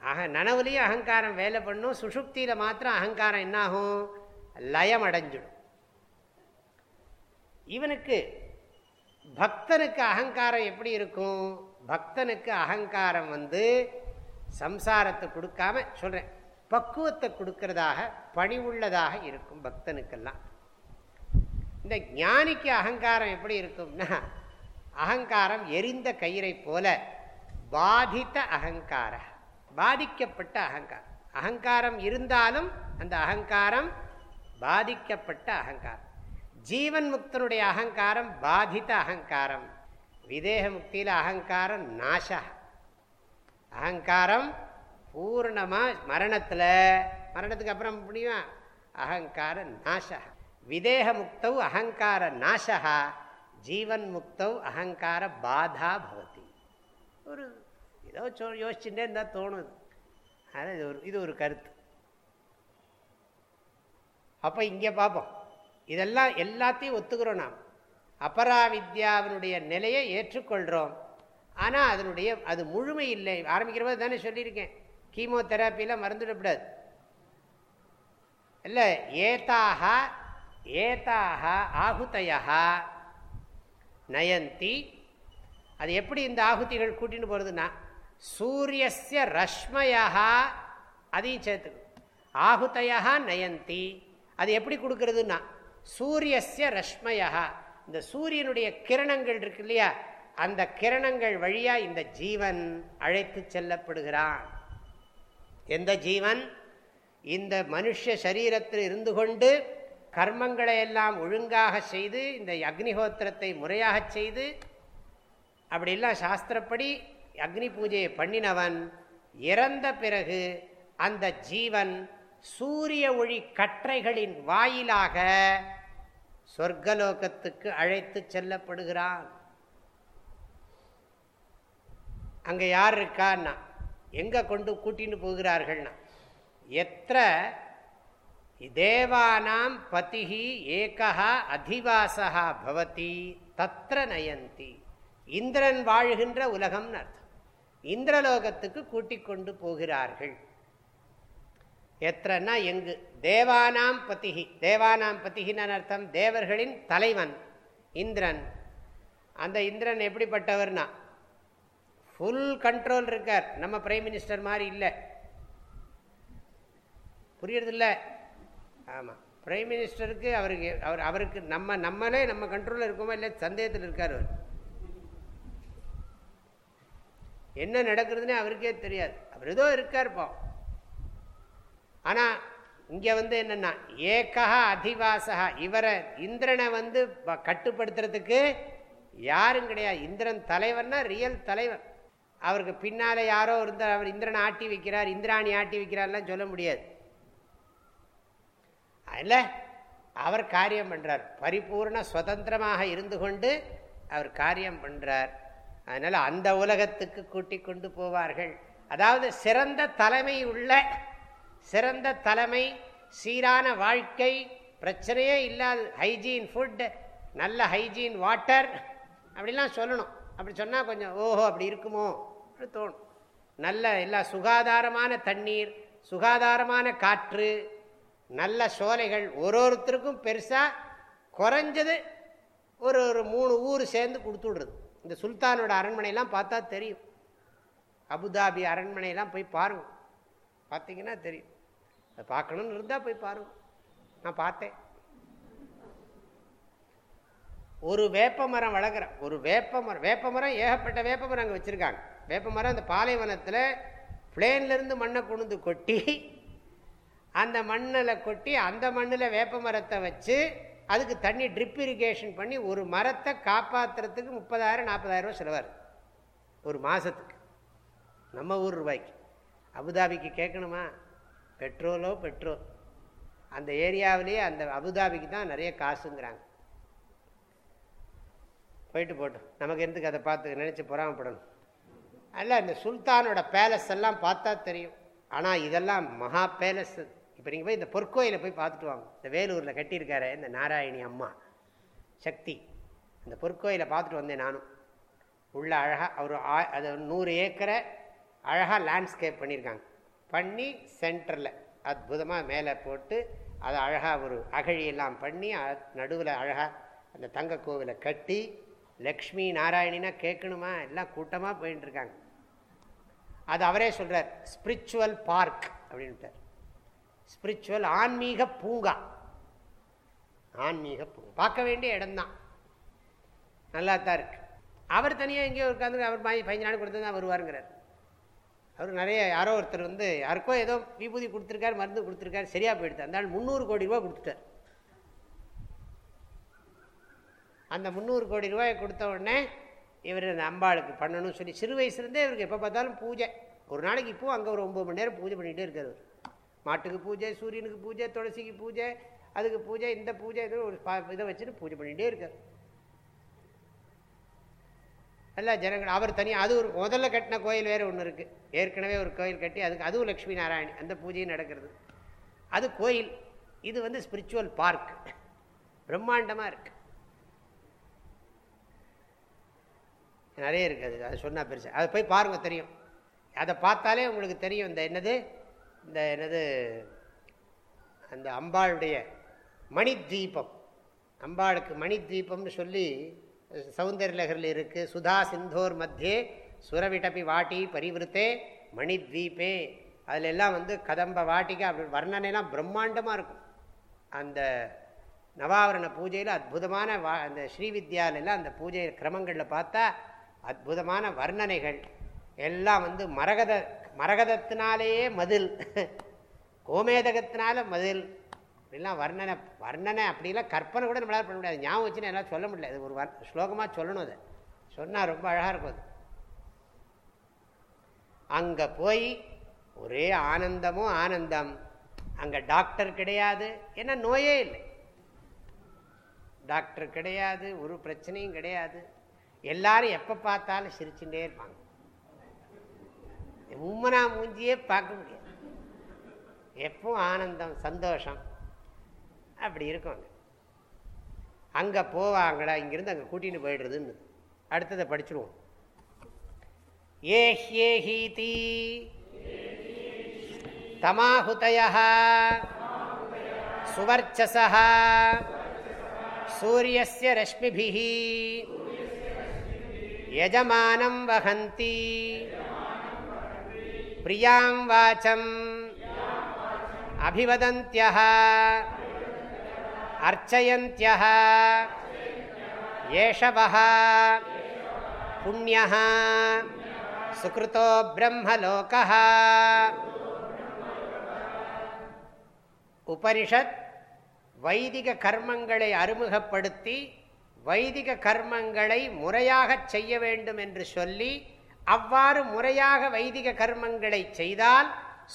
அக நனவுலையும் அகங்காரம் வேலை பண்ணும். சுஷுப்தியில் மாத்திரம் அகங்காரம் என்னாகும்? லயம் அடைஞ்சிடும் இவனுக்கு பக்தனுக்கு அகங்காரம் எப்படி இருக்கும்? பக்தனுக்கு அகங்காரம் வந்து சம்சாரத்தை கொடுக்காம சொல்கிறேன் பக்குவத்தை கொடுக்கறதாக பணிவுள்ளதாக இருக்கும் பக்தனுக்கெல்லாம். இந்த ஞானிக்கு அகங்காரம் எப்படி இருக்கும்னா அகங்காரம் எரிந்த கயிறை போல பாதித்த அகங்கார பாதிக்கப்பட்ட அகங்காரம். அகங்காரம் இருந்தாலும் அந்த அகங்காரம் பாதிக்கப்பட்ட அகங்காரம். ஜீவன் முக்தனுடைய அகங்காரம் பாதித்த அகங்காரம். விதேக முக்தியில் அகங்காரம் நாச. அகங்காரம் பூர்ணமாக மரணத்தில். மரணத்துக்கு அப்புறம் முடியுமா அகங்கார நாச. விதேக முக்தவ் அகங்கார நாசா. ஜீவன் முக்தவ் அகங்கார பாதா பவதி. ஒரு ஏதோ சோ யோசிச்சுட்டே இருந்தால் தோணுது. அதான் இது ஒரு இது ஒரு கருத்து. அப்போ இங்கே பார்ப்போம் இதெல்லாம் எல்லாத்தையும் ஒத்துக்கிறோம் நாம். அபராவித்யாவினுடைய நிலையை ஏற்றுக்கொள்கிறோம் ஆனால் அதனுடைய அது முழுமை இல்லை. ஆரம்பிக்கிற போது தானே சொல்லியிருக்கேன். கீமோதெராப்பியில் மறந்துவிடக்கூடாது இல்லை ஏதாக ஏதாக ஆகுதையா நயந்தி. அது எப்படி இந்த ஆகுதிகள் கூட்டின்னு போகிறதுனா சூரியஸ்ய ரஷ்மயா அதையும் சேர்த்துக்கணும். ஆகுதையா நயந்தி. அது எப்படி கொடுக்கறதுன்னா சூரியஸ்ய ரஷ்மயா இந்த சூரியனுடைய கிரணங்கள் இருக்கு இல்லையா? அந்த கிரணங்கள் வழியாக இந்த ஜீவன் அழைத்து செல்லப்படுகிறான். எந்த ஜீவன்? இந்த மனுஷ சரீரத்தில் இருந்து கொண்டு கர்மங்களை எல்லாம் ஒழுங்காக செய்து இந்த அக்னிஹோத்திரத்தை முறையாக செய்து அப்படிலாம் சாஸ்திரப்படி அக்னி பூஜையை பண்ணினவன் இறந்த பிறகு அந்த ஜீவன் சூரிய ஒளி கற்றைகளின் வாயிலாக சொர்க்கலோகத்துக்கு அழைத்து செல்லப்படுகிறான். அங்கே யார் இருக்கான்னா எங்கே கொண்டு கூட்டின்னு போகிறார்கள்னா எத்த தேவானாம் பதிஹி ஏகா அதிவாசா பவதி தத்திர நயந்தி. இந்திரன் வாழ்கின்ற உலகம்னு அர்த்தம். இந்திரலோகத்துக்கு கூட்டிக் கொண்டு போகிறார்கள். எத்தனா எங்கு? தேவானாம் பத்திகி தேவானாம் பத்திகின்னு அர்த்தம்? தேவர்களின் தலைவன் இந்திரன். அந்த இந்திரன் எப்படிப்பட்டவர்னா ஃபுல் கண்ட்ரோல் இருக்கார். நம்ம பிரைம் மினிஸ்டர் மாதிரி இல்லை. புரியறதில்ல? ஆமாம் பிரைம் மினிஸ்டருக்கு அவருக்கு அவர் அவருக்கு நம்ம நம்மளே நம்ம கண்ட்ரோலில் இருக்கோமா இல்லை சந்தேகத்தில் இருக்கார் அவர்? என்ன நடக்கிறதுனே அவருக்கே தெரியாது. அவர் ஏதோ இருக்கார் பாவம் ஆனால் இங்கே வந்து என்னென்னா ஏக்கா அதிவாசா இவரை இந்திரனை வந்து கட்டுப்படுத்துறதுக்கு யாரும் கிடையாது. இந்திரன் தலைவர்னா ரியல் தலைவர். அவருக்கு பின்னாலே யாரோ இருந்தார் அவர் இந்திரனை ஆட்டி வைக்கிறார் இந்திராணி ஆட்டி வைக்கிறார்லாம் சொல்ல முடியாது. அதில் அவர் காரியம் பண்ணுறார் பரிபூர்ண சுதந்திரமாக இருந்து கொண்டு அவர் காரியம் பண்ணுறார் அதனால் அந்த உலகத்துக்கு கூட்டிக் கொண்டு போவார்கள். அதாவது சிறந்த தலைமை உள்ள சிறந்த தலைமை சீரான வாழ்க்கை பிரச்சனையே இல்லாத ஹைஜீன் ஃபுட்டு நல்ல ஹைஜீன் வாட்டர் அப்படிலாம் சொல்லணும். அப்படி சொன்னால் கொஞ்சம் ஓஹோ அப்படி இருக்குமோ? அப்படி தோணும். நல்ல எல்லா சுகாதாரமான தண்ணீர் சுகாதாரமான காற்று நல்ல சோலைகள் ஒரு ஒருத்தருக்கும் பெருசாக குறைஞ்சது ஒரு ஒரு மூணு ஊர் சேர்ந்து கொடுத்து விடுறது. இந்த சுல்தானோட அரண்மனையெல்லாம் பார்த்தா தெரியும். அபுதாபி அரண்மனையெல்லாம் போய் பாருங்கள் பார்த்தீங்கன்னா தெரியும். அதை பார்க்கணும்னு இருந்தால் போய் பாருங்க நான் பார்த்தேன். ஒரு வேப்ப மரம் வளர்க்குற ஒரு வேப்ப மரம் வேப்ப மரம் ஏகப்பட்ட வேப்ப மரம் அங்கே வச்சுருக்காங்க. வேப்ப மரம் அந்த பாலைவனத்தில் பிளேன்லேருந்து மண்ணை கொண்டு கொட்டி அந்த மண்ணில் கொட்டி அந்த மண்ணில் வேப்ப மரத்தை வச்சு அதுக்கு தண்ணி ட்ரிப் இரிகேஷன் பண்ணி ஒரு மரத்தை காப்பாற்றுறதுக்கு முப்பதாயிரம் நாற்பதாயிரம் ரூபா செலவாரு ஒரு மாதத்துக்கு நம்ம ஊர் ரூபாய்க்கு. அபுதாபிக்கு கேட்கணுமா? பெட்ரோலோ பெட்ரோல் அந்த ஏரியாவிலேயே அந்த அபுதாபிக்கு தான் நிறைய காசுங்கிறாங்க. போயிட்டு போட்டோம் நமக்கு எதுக்கு அதை பார்த்து நினச்சி பொறாமப்படணும்? அல்ல இந்த சுல்தானோட பேலஸ் எல்லாம் பார்த்தா தெரியும். ஆனால் இதெல்லாம் மகா பேலஸ் இப்போ நீங்கள் போய் இந்த பொற்கோயிலை போய் பார்த்துட்டு வாங்க. இந்த வேலூரில் கட்டியிருக்காரு இந்த நாராயணி அம்மா. சக்தி. இந்த பொற்கோயிலை பார்த்துட்டு வந்தேன் நானும். உள்ள அழகாக அவர் அது நூறு ஏக்கரை அழகாக லேண்ட்ஸ்கேப் பண்ணியிருக்காங்க. பண்ணி சென்டரில் அற்புதமாக மேலே போட்டு அதை அழகாக ஒரு அகழியெல்லாம் பண்ணி நடுவில் அழகாக அந்த தங்க கோவிலை கட்டி லக்ஷ்மி நாராயணினா கேட்கணுமா? எல்லாம் கூட்டமாக போயிட்டுருக்காங்க அது அவரே சொல்கிறார் ஸ்பிரிச்சுவல் பார்க் அப்படின்ட்டார் ஸ்பிரிச்சுவல் ஆன்மீக பூங்கா. ஆன்மீக பூங்கா. பார்க்க வேண்டிய இடம்தான். நல்லா தான் இருக்கு. அவர் தனியாக எங்கேயோ உட்காந்து அவர் பதினஞ்சு நாள் கொடுத்து தான் வருவாருங்கிறார். அவர் நிறைய யாரோ ஒருத்தர் வந்து யாருக்கோ ஏதோ விபூதி கொடுத்துருக்காரு மருந்து கொடுத்துருக்காரு சரியாக போயிடுது. அந்த முந்நூறு கோடி ரூபா கொடுத்துட்டார். அந்த முந்நூறு கோடி ரூபாயை கொடுத்த உடனே இவர் அந்த அம்பாளுக்கு பண்ணணும்னு சொல்லி சிறு வயசுலேருந்தே இவருக்கு எப்போ பார்த்தாலும் பூஜை. ஒரு நாளைக்கு இப்போவும் அங்கே ஒரு ஒம்பது மணி நேரம் பூஜை பண்ணிகிட்டே இருக்கார் மாட்டுக்கு பூஜை சூரியனுக்கு பூஜை துளசிக்கு பூஜை அதுக்கு பூஜை இந்த பூஜை இது ஒரு இதை வச்சுட்டு பூஜை பண்ணிகிட்டே இருக்கார். எல்லா ஜனங்கள் அவர் தனியாக அது ஒரு முதல்ல கட்டின கோயில் வேறு ஒன்று இருக்குது ஏற்கனவே ஒரு கோயில் கட்டி அதுக்கு அதுவும் லக்ஷ்மி நாராயணி அந்த பூஜையும் நடக்கிறது. அது கோயில் இது வந்து ஸ்பிரிச்சுவல் பார்க் பிரம்மாண்டமாக இருக்குது நிறைய இருக்குது அது அது சொன்னால் பெருசு. அதை போய் பாருங்கள் தெரியும். அதை பார்த்தாலே உங்களுக்கு தெரியும் இந்த என்னது இந்த என்னது அந்த அம்பாளுடைய மணி தீபம். அம்பாளுக்கு மணி தீபம்னு சொல்லி சௌந்தர்யலகரில் இருக்குது சுதா சிந்தோர் மத்தியே சுரவிடபி வாட்டி பரிவிருத்தே மணித்வீபே. அதில் எல்லாம் வந்து கதம்ப வாட்டிக்க அப்படி வர்ணனைலாம் பிரம்மாண்டமாக இருக்கும். அந்த நவாவரண பூஜையில் அற்புதமான வா அந்த ஸ்ரீவித்யாலெல்லாம் அந்த பூஜை கிரமங்களில் பார்த்தா அற்புதமான வர்ணனைகள். எல்லாம் வந்து மரகத மரகதத்தினாலேயே மதில். கோமேதகத்தினால மதில். அப்படிலாம் வர்ணனை வர்ணனை அப்படிலாம் கற்பனை கூட நம்மளால் பண்ண முடியாது. ஞாபகம் வச்சுன்னு எல்லாம் சொல்ல முடியல. அது ஒரு வர் ஸ்லோகமாக சொல்லணும் அதை. சொன்னால் ரொம்ப அழகாக இருக்கும் அது. அங்கே போய் ஒரே ஆனந்தமும் ஆனந்தம். அங்கே டாக்டர் கிடையாது. ஏன்னா நோயே இல்லை. டாக்டர் கிடையாது ஒரு பிரச்சனையும் கிடையாது. எல்லாரும் எப்போ பார்த்தாலும் சிரிச்சுட்டே இருப்பாங்க. உம்மனா மூஞ்சியே பார்க்க முடியாது. எப்பவும் ஆனந்தம் சந்தோஷம். அப்படி இருக்கும் அங்கே போவாங்களா இங்கிருந்து அங்கே கூட்டின்னு போயிடுறதுன்னு. அடுத்ததை படிச்சுருவோம். ஏஹ்யேஹீதி தமாஹுதய சுவர்ச்சசா சூரியஸ்ய ரஷ்மிபிஹி. யஜமானம் வகந்தி பிரியாம் வாச்சம். அபிவதந்தியः அர்ச்சயந்திய ஏஷவ புண்ணிய சுகிருத்தோ பிரம்மலோக உபனிஷத் வைதிக கர்மங்களை அறிமுகப்படுத்தி வைதிக கர்மங்களை முறையாக செய்ய வேண்டும் என்று சொல்லி அவ்வாறு முறையாக வைதிக கர்மங்களை செய்தால்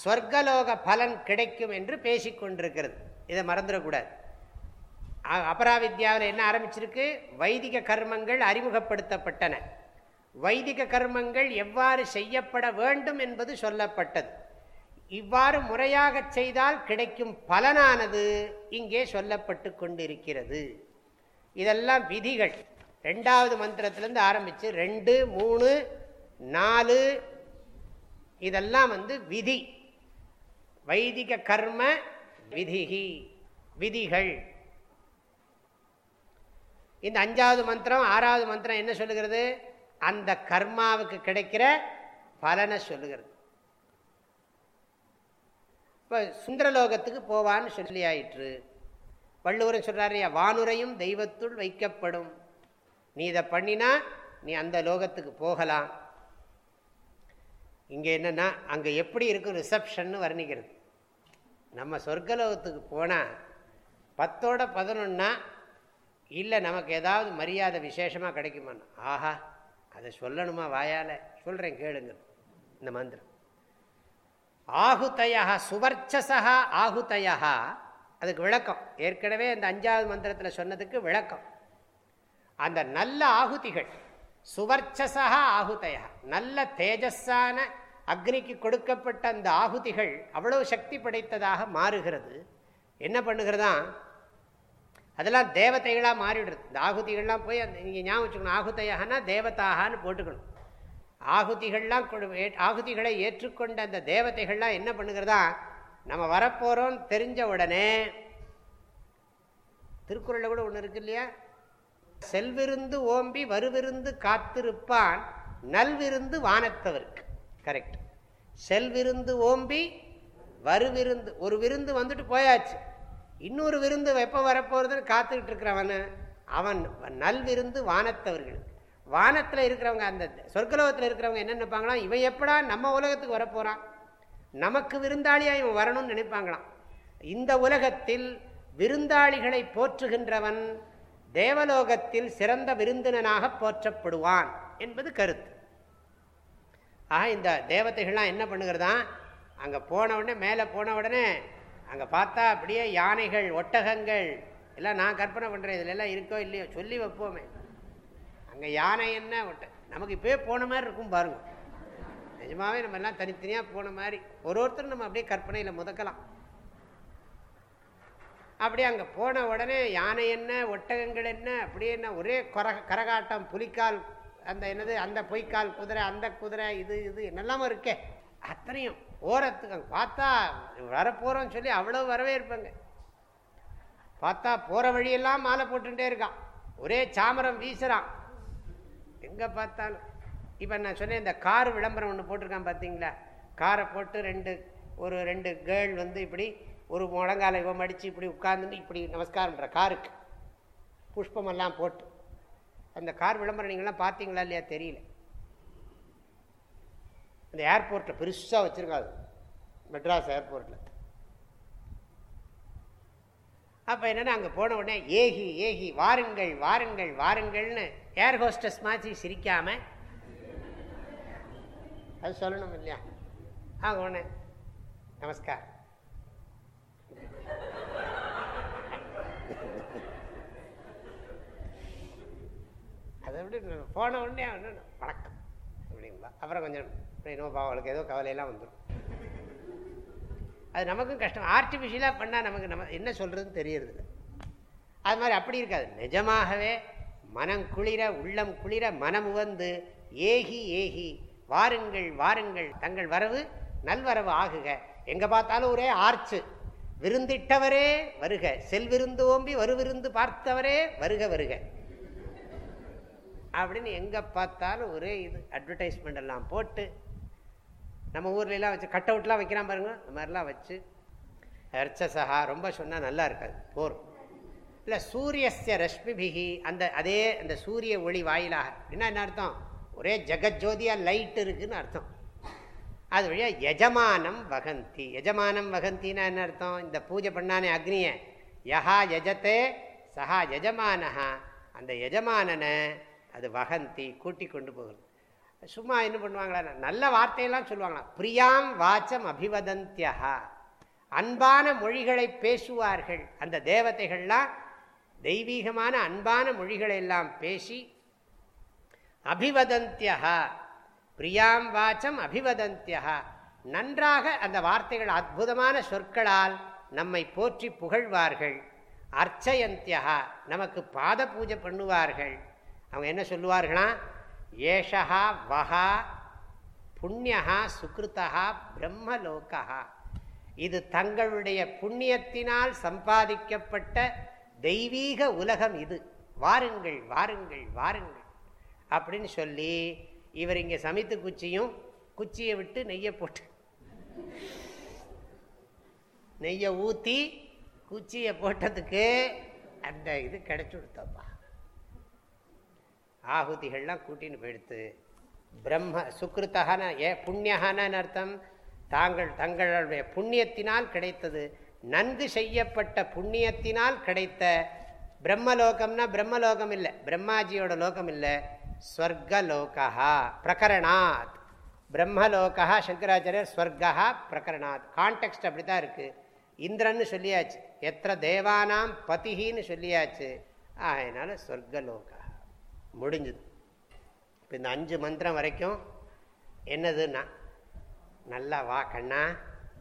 ஸ்வர்கலோக பலன் கிடைக்கும் என்று பேசிக்கொண்டிருக்கிறது. இதை மறந்துடக்கூடாது. அபராவித்யாவில் என்ன ஆரம்பிச்சிருக்கு? வைதிக கர்மங்கள் அறிமுகப்படுத்தப்பட்டன. வைதிக கர்மங்கள் எவ்வாறு செய்யப்பட வேண்டும் என்பது சொல்லப்பட்டது. இவ்வாறு முறையாக செய்தால் கிடைக்கும் பலனானது இங்கே சொல்லப்பட்டு கொண்டிருக்கிறது. இதெல்லாம் விதிகள். ரெண்டாவது மந்திரத்திலேருந்து ஆரம்பித்து ரெண்டு மூணு நாலு இதெல்லாம் வந்து விதி. வைதிக கர்ம விதிகி விதிகள். இந்த அஞ்சாவது மந்திரம் ஆறாவது மந்திரம் என்ன சொல்லுகிறது? அந்த கர்மாவுக்கு கிடைக்கிற பலனை சொல்லுகிறது. இப்போ சுந்தரலோகத்துக்கு போவான்னு சொல்லி ஆயிற்று. வள்ளுவரும் சொல்கிறாரு வானுரையும் தெய்வத்துள் வைக்கப்படும். நீ இதை பண்ணினா நீ அந்த லோகத்துக்கு போகலாம். இங்கே என்னென்னா அங்கே எப்படி இருக்கும் ரிசப்ஷன் வர்ணிக்கிறது. நம்ம சொர்க்கலோகத்துக்கு போனால் பத்தோட பதினொன்னா இல்லை நமக்கு ஏதாவது மரியாதை விசேஷமாக கிடைக்குமான்னு. ஆஹா அதை சொல்லணுமா வாயால்? சொல்கிறேன் கேளுங்க. இந்த மந்திரம். ஆகுதயா சுவர்ச்சசா ஆகுதயா அதுக்கு விளக்கம். ஏற்கனவே அந்த அஞ்சாவது மந்திரத்தில் சொன்னதுக்கு விளக்கம். அந்த நல்ல ஆகுதிகள் சுவர்ச்சசா ஆகுதயா நல்ல தேஜஸான அக்னிக்கு கொடுக்கப்பட்ட அந்த ஆகுதிகள் அவ்வளவு சக்தி படைத்ததாக மாறுகிறது. என்ன பண்ணுகிறதான் அதெல்லாம் தேவதைகளாக மாறிவிடுறது இந்த ஆகுதிகள்லாம் போய் அந்த நீங்கள் ஞாபகம் வச்சுக்கணும். ஆகுதையாகனா தேவதாகான்னு போட்டுக்கணும். ஆகுதிகள்லாம் ஆகுதிகளை ஏற்றுக்கொண்ட அந்த தேவதைகள்லாம் என்ன பண்ணுகிறதா? நம்ம வரப்போகிறோம் தெரிஞ்ச உடனே திருக்குறளில் கூட ஒன்று இருக்கு இல்லையா? செல்விருந்து ஓம்பி வருவிருந்து காத்திருப்பான் நல்விருந்து வானத்தவருக்கு. கரெக்ட் செல்விருந்து ஓம்பி வருவிருந்து ஒரு விருந்து வந்துட்டு போயாச்சு. இன்னொரு விருந்து எப்போ வரப்போகிறதுன்னு காத்துக்கிட்டு இருக்கிறவன் அவன் நல்விருந்து வானத்தவர்களுக்கு. வானத்தில் இருக்கிறவங்க அந்த சொர்க்கலோகத்தில் இருக்கிறவங்க என்ன நினைப்பாங்களாம் இவன் எப்படா நம்ம உலகத்துக்கு வரப்போகிறான் நமக்கு விருந்தாளியாக இவன் வரணும்னு நினைப்பாங்களாம். இந்த உலகத்தில் விருந்தாளிகளை போற்றுகின்றவன் தேவலோகத்தில் சிறந்த விருந்தினனாக போற்றப்படுவான் என்பது கருத்து. ஆக இந்த தேவதைகள்லாம் என்ன பண்ணுகிறதான் அங்கே போன உடனே மேலே போன உடனே அங்கே பார்த்தா அப்படியே யானைகள் ஒட்டகங்கள் எல்லாம் நான் கற்பனை பண்ணுறேன் இதில் எல்லாம் இருக்கோ இல்லையோ சொல்லி வைப்போமே. அங்கே யானை என்ன ஒட்ட நமக்கு இப்போயே போன மாதிரி இருக்கும் பாருங்க. நிஜமாவே நம்ம எல்லாம் தனித்தனியாக போன மாதிரி. ஒரு ஒருத்தரும் நம்ம அப்படியே கற்பனையில் முதக்கலாம். அப்படியே அங்கே போன உடனே யானை என்ன ஒட்டகங்கள் என்ன அப்படியே என்ன ஒரே கர கரகாட்டம் புலிக்கால் அந்த என்னது அந்த பொய்க்கால் குதிரை அந்த குதிரை இது இது என்னெல்லாமோ இருக்கே. அத்தனையும். ஓரத்துக்கு பார்த்தா வரப்போகிறோன்னு சொல்லி அவ்வளோ வரவேற்பங்க. பார்த்தா போகிற வழியெல்லாம் மாலை போட்டுகிட்டே இருக்கான். ஒரே சாமரம் வீசுகிறான் எங்கே பார்த்தாலும். இப்போ நான் சொன்னேன் இந்த கார் விளம்பரம் ஒன்று போட்டிருக்கான் பார்த்தீங்களா? காரை போட்டு ரெண்டு ஒரு ரெண்டு கேர்ள் வந்து இப்படி ஒரு முழங்கால இவன் மடித்து இப்படி உட்கார்ந்துட்டு இப்படி நமஸ்காரன்ற காருக்கு. புஷ்பமெல்லாம் போட்டு. அந்த கார் விளம்பரம் நீங்களாம் பார்த்தீங்களா இல்லையா தெரியல. அந்த ஏர்போர்ட்டில் பெருசாக வச்சுருக்காது. மெட்ராஸ் ஏர்போர்ட்டில் அப்போ என்னென்னா அங்கே போன உடனே ஏகி ஏகி வாருங்கள் வாருங்கள் வாருங்கள்னு ஏர் ஹோஸ்டஸ் மாதிரி சிரிக்காம அது சொல்லணும் இல்லையா? ஆ உடனே நமஸ்கார். அதை எப்படி போன உடனே வணக்கம் அப்படிங்களா? அப்புறம் கொஞ்சம் அப்புறம் இன்னும் அவளுக்கு ஏதோ கவலையெல்லாம் வந்துடும் அது நமக்கும் கஷ்டம். ஆர்டிஃபிஷியலாக பண்ணால் நமக்கு நம்ம என்ன சொல்கிறதுன்னு தெரியறதில்ல. அது மாதிரி அப்படி இருக்காது. நிஜமாகவே மனம் குளிர உள்ளம் குளிர மனம் உவந்து ஏகி ஏகி வாருங்கள் வாருங்கள் தங்கள் வரவு நல்வரவு ஆகுக. எங்கே பார்த்தாலும் ஒரே ஆர்ச்சு. விருந்திட்டவரே வருக. செல்விருந்து ஓம்பி வருவிருந்து பார்த்தவரே வருக வருக. அப்படின்னு எங்கே பார்த்தாலும் ஒரே இது அட்வர்டைஸ்மெண்ட் எல்லாம் போட்டு நம்ம ஊர்லலாம் வச்சு கட் அவுட்லாம் வைக்கிறான் பாருங்க. இந்த மாதிரிலாம் வச்சு ஹர்ச்சசஹா ரொம்ப சொன்னால் நல்லா இருக்காது. போரும். இல்லை சூரியஸ்ய ரஷ்மிபிகி அந்த அதே அந்த சூரிய ஒளி வாயிலாக. என்ன என்ன அர்த்தம்? ஒரே ஜெகஜோதியாக லைட் இருக்குன்னு அர்த்தம். அது வழியாக யஜமானம் வகந்தி. யஜமானம் வகந்தின்னா என்ன அர்த்தம்? இந்த பூஜை பண்ணானே அக்னியை. யஹா யஜத்தே சஹா யஜமானஹா. அந்த யஜமானனை அது வகந்தி கூட்டி கொண்டு போகிறது. சும்மா என்ன பண்ணுவாங்களா? நல்ல வார்த்தையெல்லாம் சொல்லுவாங்களா பிரியாம் வாச்சம் அபிவதந்தியா அன்பான மொழிகளை பேசுவார்கள். அந்த தேவதைகள்லாம் தெய்வீகமான அன்பான மொழிகளை எல்லாம் பேசி அபிவதந்தியா பிரியாம் வாச்சம் அபிவதந்தியா நன்றாக அந்த வார்த்தைகள் அற்புதமான சொற்களால் நம்மை போற்றி புகழ்வார்கள். அர்ச்சயந்தியா நமக்கு பாத பூஜை பண்ணுவார்கள். அவங்க என்ன சொல்லுவார்களா ஏஷா வஹா புண்ணியா சுக்ருத்தா பிரம்மலோகா இது தங்களுடைய புண்ணியத்தினால் சம்பாதிக்கப்பட்ட தெய்வீக உலகம் இது. வாருங்கள் வாருங்கள் வாருங்கள். அப்படின்னு சொல்லி இவர் இங்கே சமைத்து குச்சியும் குச்சியை விட்டு நெய்யை போட்டு நெய்யை ஊற்றி குச்சியை போட்டதுக்கு அந்த இது கிடைச்சி கொடுத்தப்பா. ஆகுதிகள்லாம் கூட்டின்னு போயிடுத்து. பிரம்ம சுக்ருத்தகன ஏ புண்ணியகான அர்த்தம். தாங்கள் தங்களுடைய புண்ணியத்தினால் கிடைத்தது. நன்கு செய்யப்பட்ட புண்ணியத்தினால் கிடைத்த பிரம்மலோகம்னா பிரம்மலோகம் இல்லை பிரம்மாஜியோட லோகம் இல்லை. ஸ்வர்கலோகா பிரகரணாத். பிரம்மலோகா சங்கராச்சாரியர் ஸ்வர்கா பிரகரணாத். கான்டெக்ட் அப்படி தான் இருக்குது இந்திரன்னு சொல்லியாச்சு. எத்த தேவானாம் பதிகின்னு சொல்லியாச்சு. அதனால் ஸ்வர்கலோகா முடிஞ்சுது. இப்போ இந்த அஞ்சு மந்திரம் வரைக்கும் என்னதுன்னா நல்லா வா கண்ணா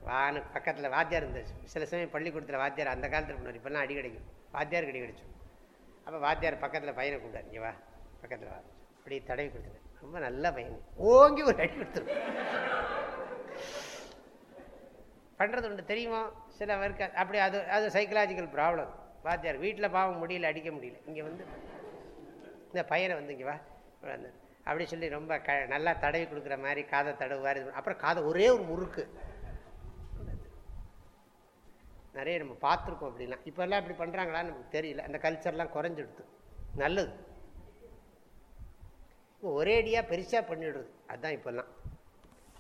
வான்னு பக்கத்தில் வாத்தியார் இருந்துச்சு சில சமயம் பள்ளிக்கூடத்தில் வாத்தியார் அந்த காலத்தில் பண்ணார் இப்போல்லாம் அடி கிடைக்கும். வாத்தியார் அடி கிடைச்சோம் அப்போ வாத்தியார் பக்கத்தில் பையனை கூப்பிட்டார் இங்கே வா பக்கத்தில் வா. அப்படி தடவி கொடுத்துருங்க ரொம்ப நல்ல பையன். ஓங்கி ஒரு அடி கொடுத்துருவோம் பண்ணுறது உண்டு. தெரியுமோ? சில பேருக்கு அப்படி அது அது சைக்கலாஜிக்கல் ப்ராப்ளம் வாத்தியார் வீட்டில் பாவம் முடியல அடிக்க முடியல. இங்கே வந்து இந்த பையனை வந்து இங்கே வா அப்படி சொல்லி ரொம்ப க நல்லா தடவி கொடுக்குற மாதிரி காதை தடவுவார். அப்புறம் காதை ஒரே ஒரு முறுக்கு. நிறைய நம்ம பார்த்துருக்கோம் அப்படிலாம். இப்போல்லாம் இப்படி பண்ணுறாங்களான்னு நமக்கு தெரியல. அந்த கல்ச்சர்லாம் குறைஞ்சிடுது. நல்லது. ஒரேடியாக பெருசாக பண்ணிடுறது அதுதான் இப்போல்லாம்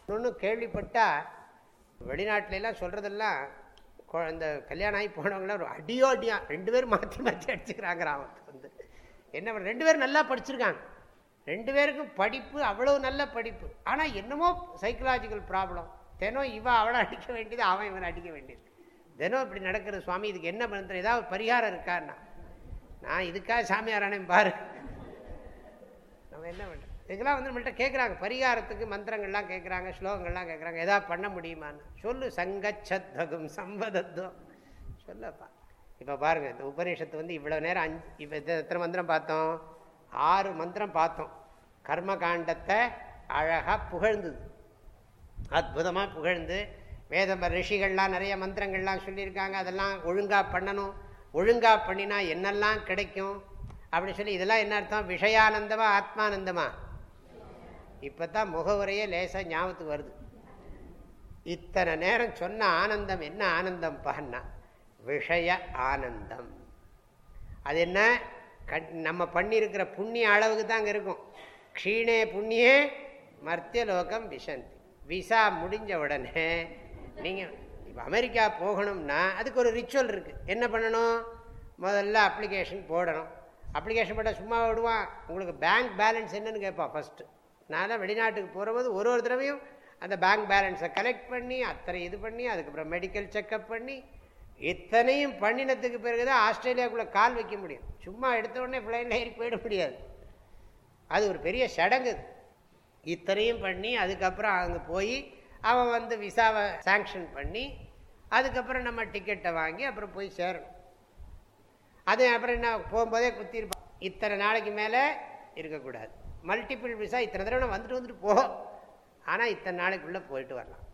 இன்னொன்று கேள்விப்பட்டால் வெளிநாட்டிலலாம் சொல்கிறதெல்லாம் இந்த கல்யாணம் ஆகி போனவங்களாம் ஒரு அடியோ அடியாக ரெண்டு பேரும் மாற்றி மாற்றி அடிச்சுக்கிறாங்க ராமத்து வந்து. என்ன ரெண்டு பேரும் நல்லா படிச்சிருக்காங்க. ரெண்டு பேருக்கும் படிப்பு அவ்வளோ நல்ல படிப்பு. ஆனால் என்னமோ சைக்கலாஜிக்கல் ப்ராப்ளம் தினம் இவன் அவளை அடிக்க வேண்டியது அவன் இவனை அடிக்க வேண்டியது. தினம் இப்படி நடக்கிறது சுவாமி இதுக்கு என்ன மந்திரம்? ஏதாவது பரிகாரம் இருக்கான்னா நான் இதுக்காக சாமியாரானே பாரு. நம்ம என்ன பண்ணுறோம் இதுக்கெல்லாம் வந்து நம்மள்ட்ட கேட்குறாங்க பரிகாரத்துக்கு மந்திரங்கள்லாம் கேட்குறாங்க ஸ்லோகங்கள்லாம் கேட்குறாங்க எதாவது பண்ண முடியுமான்னு. சொல்லு சங்கச்சத்வகும் சம்பதத்துவம் சொல்லப்பா. இப்போ பாருங்கள் இந்த உபநிஷத்து வந்து இவ்வளோ நேரம் அஞ்சு இப்போ எத்தனை மந்திரம் பார்த்தோம்? ஆறு மந்திரம் பார்த்தோம். கர்ம காண்டத்தை அழகாக புகழ்ந்தது. அற்புதமாக புகழ்ந்து வேத ரிஷிகள்லாம் நிறைய மந்திரங்கள்லாம் சொல்லியிருக்காங்க. அதெல்லாம் ஒழுங்காக பண்ணணும். ஒழுங்காக பண்ணினா என்னெல்லாம் கிடைக்கும்? அப்படின்னு சொல்லி இதெல்லாம் என்ன அர்த்தம்? விஷயானந்தமா ஆத்மானந்தமா? இப்போ தான் முகவுரையே லேசாக ஞாபகத்துக்கு வருது. இத்தனை நேரம் சொன்ன ஆனந்தம் என்ன ஆனந்தம் பான்னா விஷய ஆனந்தம். அது என்ன நம்ம பண்ணியிருக்கிற புண்ணிய அளவுக்கு தான் அங்கே இருக்கும். க்ஷீணே புண்ணியே மர்த்தியலோகம் விசந்தி விசா முடிஞ்ச உடனே நீங்கள் இப்போ அமெரிக்கா போகணும்னா அதுக்கு ஒரு ரிச்சுவல் இருக்குது என்ன பண்ணணும்? முதல்ல அப்ளிகேஷன் போடணும். அப்ளிகேஷன் போட்டால் சும்மா விடுவான். உங்களுக்கு பேங்க் பேலன்ஸ் என்னன்னு கேட்பான் ஃபஸ்ட்டு நான் தான் வெளிநாட்டுக்கு போகிறபோது ஒரு ஒரு தடவையும் அந்த பேங்க் பேலன்ஸை கலெக்ட் பண்ணி அத்தனை இது பண்ணி அதுக்கப்புறம் மெடிக்கல் செக்கப் பண்ணி இத்தனையும் பண்ணினத்துக்கு பிறகு தான் ஆஸ்திரேலியாவுக்குள்ளே கால் வைக்க முடியும். சும்மா எடுத்த உடனே ஃப்ளைனில் ஏறி போயிட முடியாது. அது ஒரு பெரிய சடங்கு. இத்தனையும் பண்ணி அதுக்கப்புறம் அங்கே போய் அவன் வந்து விசாவை சாங்ஷன் பண்ணி அதுக்கப்புறம் நம்ம டிக்கெட்டை வாங்கி அப்புறம் போய் சேரணும். அது அப்புறம் என்ன போகும்போதே குத்திருப்பான். இத்தனை நாளைக்கு மேலே இருக்கக்கூடாது. மல்டிபிள் விசா இத்தனை தடவை வந்துட்டு வந்துட்டு போ ஆனால் இத்தனை நாளைக்குள்ளே போயிட்டு வரலாம்.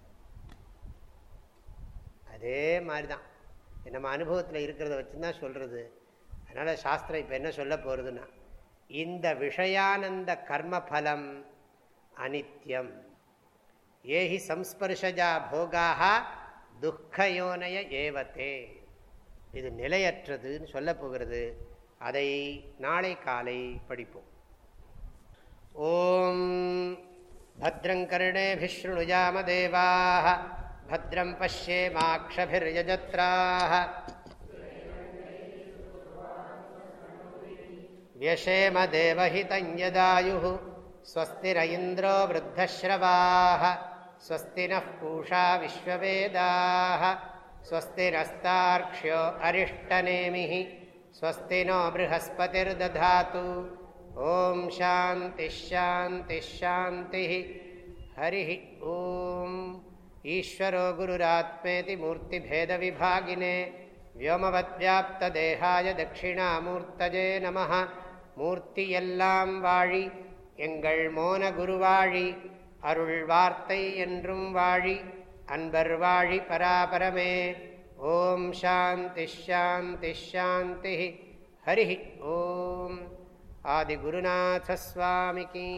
அதே மாதிரி தான் நம்ம அனுபவத்தில் இருக்கிறத வச்சு தான் சொல்கிறது அதனால் சாஸ்திரம் இப்போ என்ன சொல்ல போகிறதுன்னா இந்த விஷயானந்த கர்மபலம் அனித்யம் ஏஹி சம்ஸ்பர்ஷஜா போகாக துக்கயோனய ஏவத்தே இது நிலையற்றதுன்னு சொல்ல போகிறது அதை நாளை காலை படிப்போம் ஓம் भद्रङ्कर्णेभिशृणुजामदेवाः भद्रं पश्येमाक्षभिर्यजत्राः व्यशेमदेवहितं यदायुः स्वस्ति न इन्द्रो वृद्धश्रवाः स्वस्ति नः पूषा विश्ववेदाः स्वस्ति नस्तार्क्ष्यो अरिष्टनेमिः स्वस्ति नो बृहस्पतिर्दधातु ॐ शान्तिश्शान्तिश्शान्तिः हरिः ॐ ईश्वरो गुरुरात्मेति मूर्तिभेदविभागिने व्योमवद्व्याप्तदेहाय दक्षिणामूर्तजे நம மூர்த்தி எல்லாம் வாழி எங்கள் மோன குருவாழி அருள் வார்த்தை என்றும் வாழி அன்பர் வாழி பராபரமே ஓம் சாந்தி ஷாந்தி ஷாந்தி ஹரி ஓம் आदिगुरुनाथस्वामिकी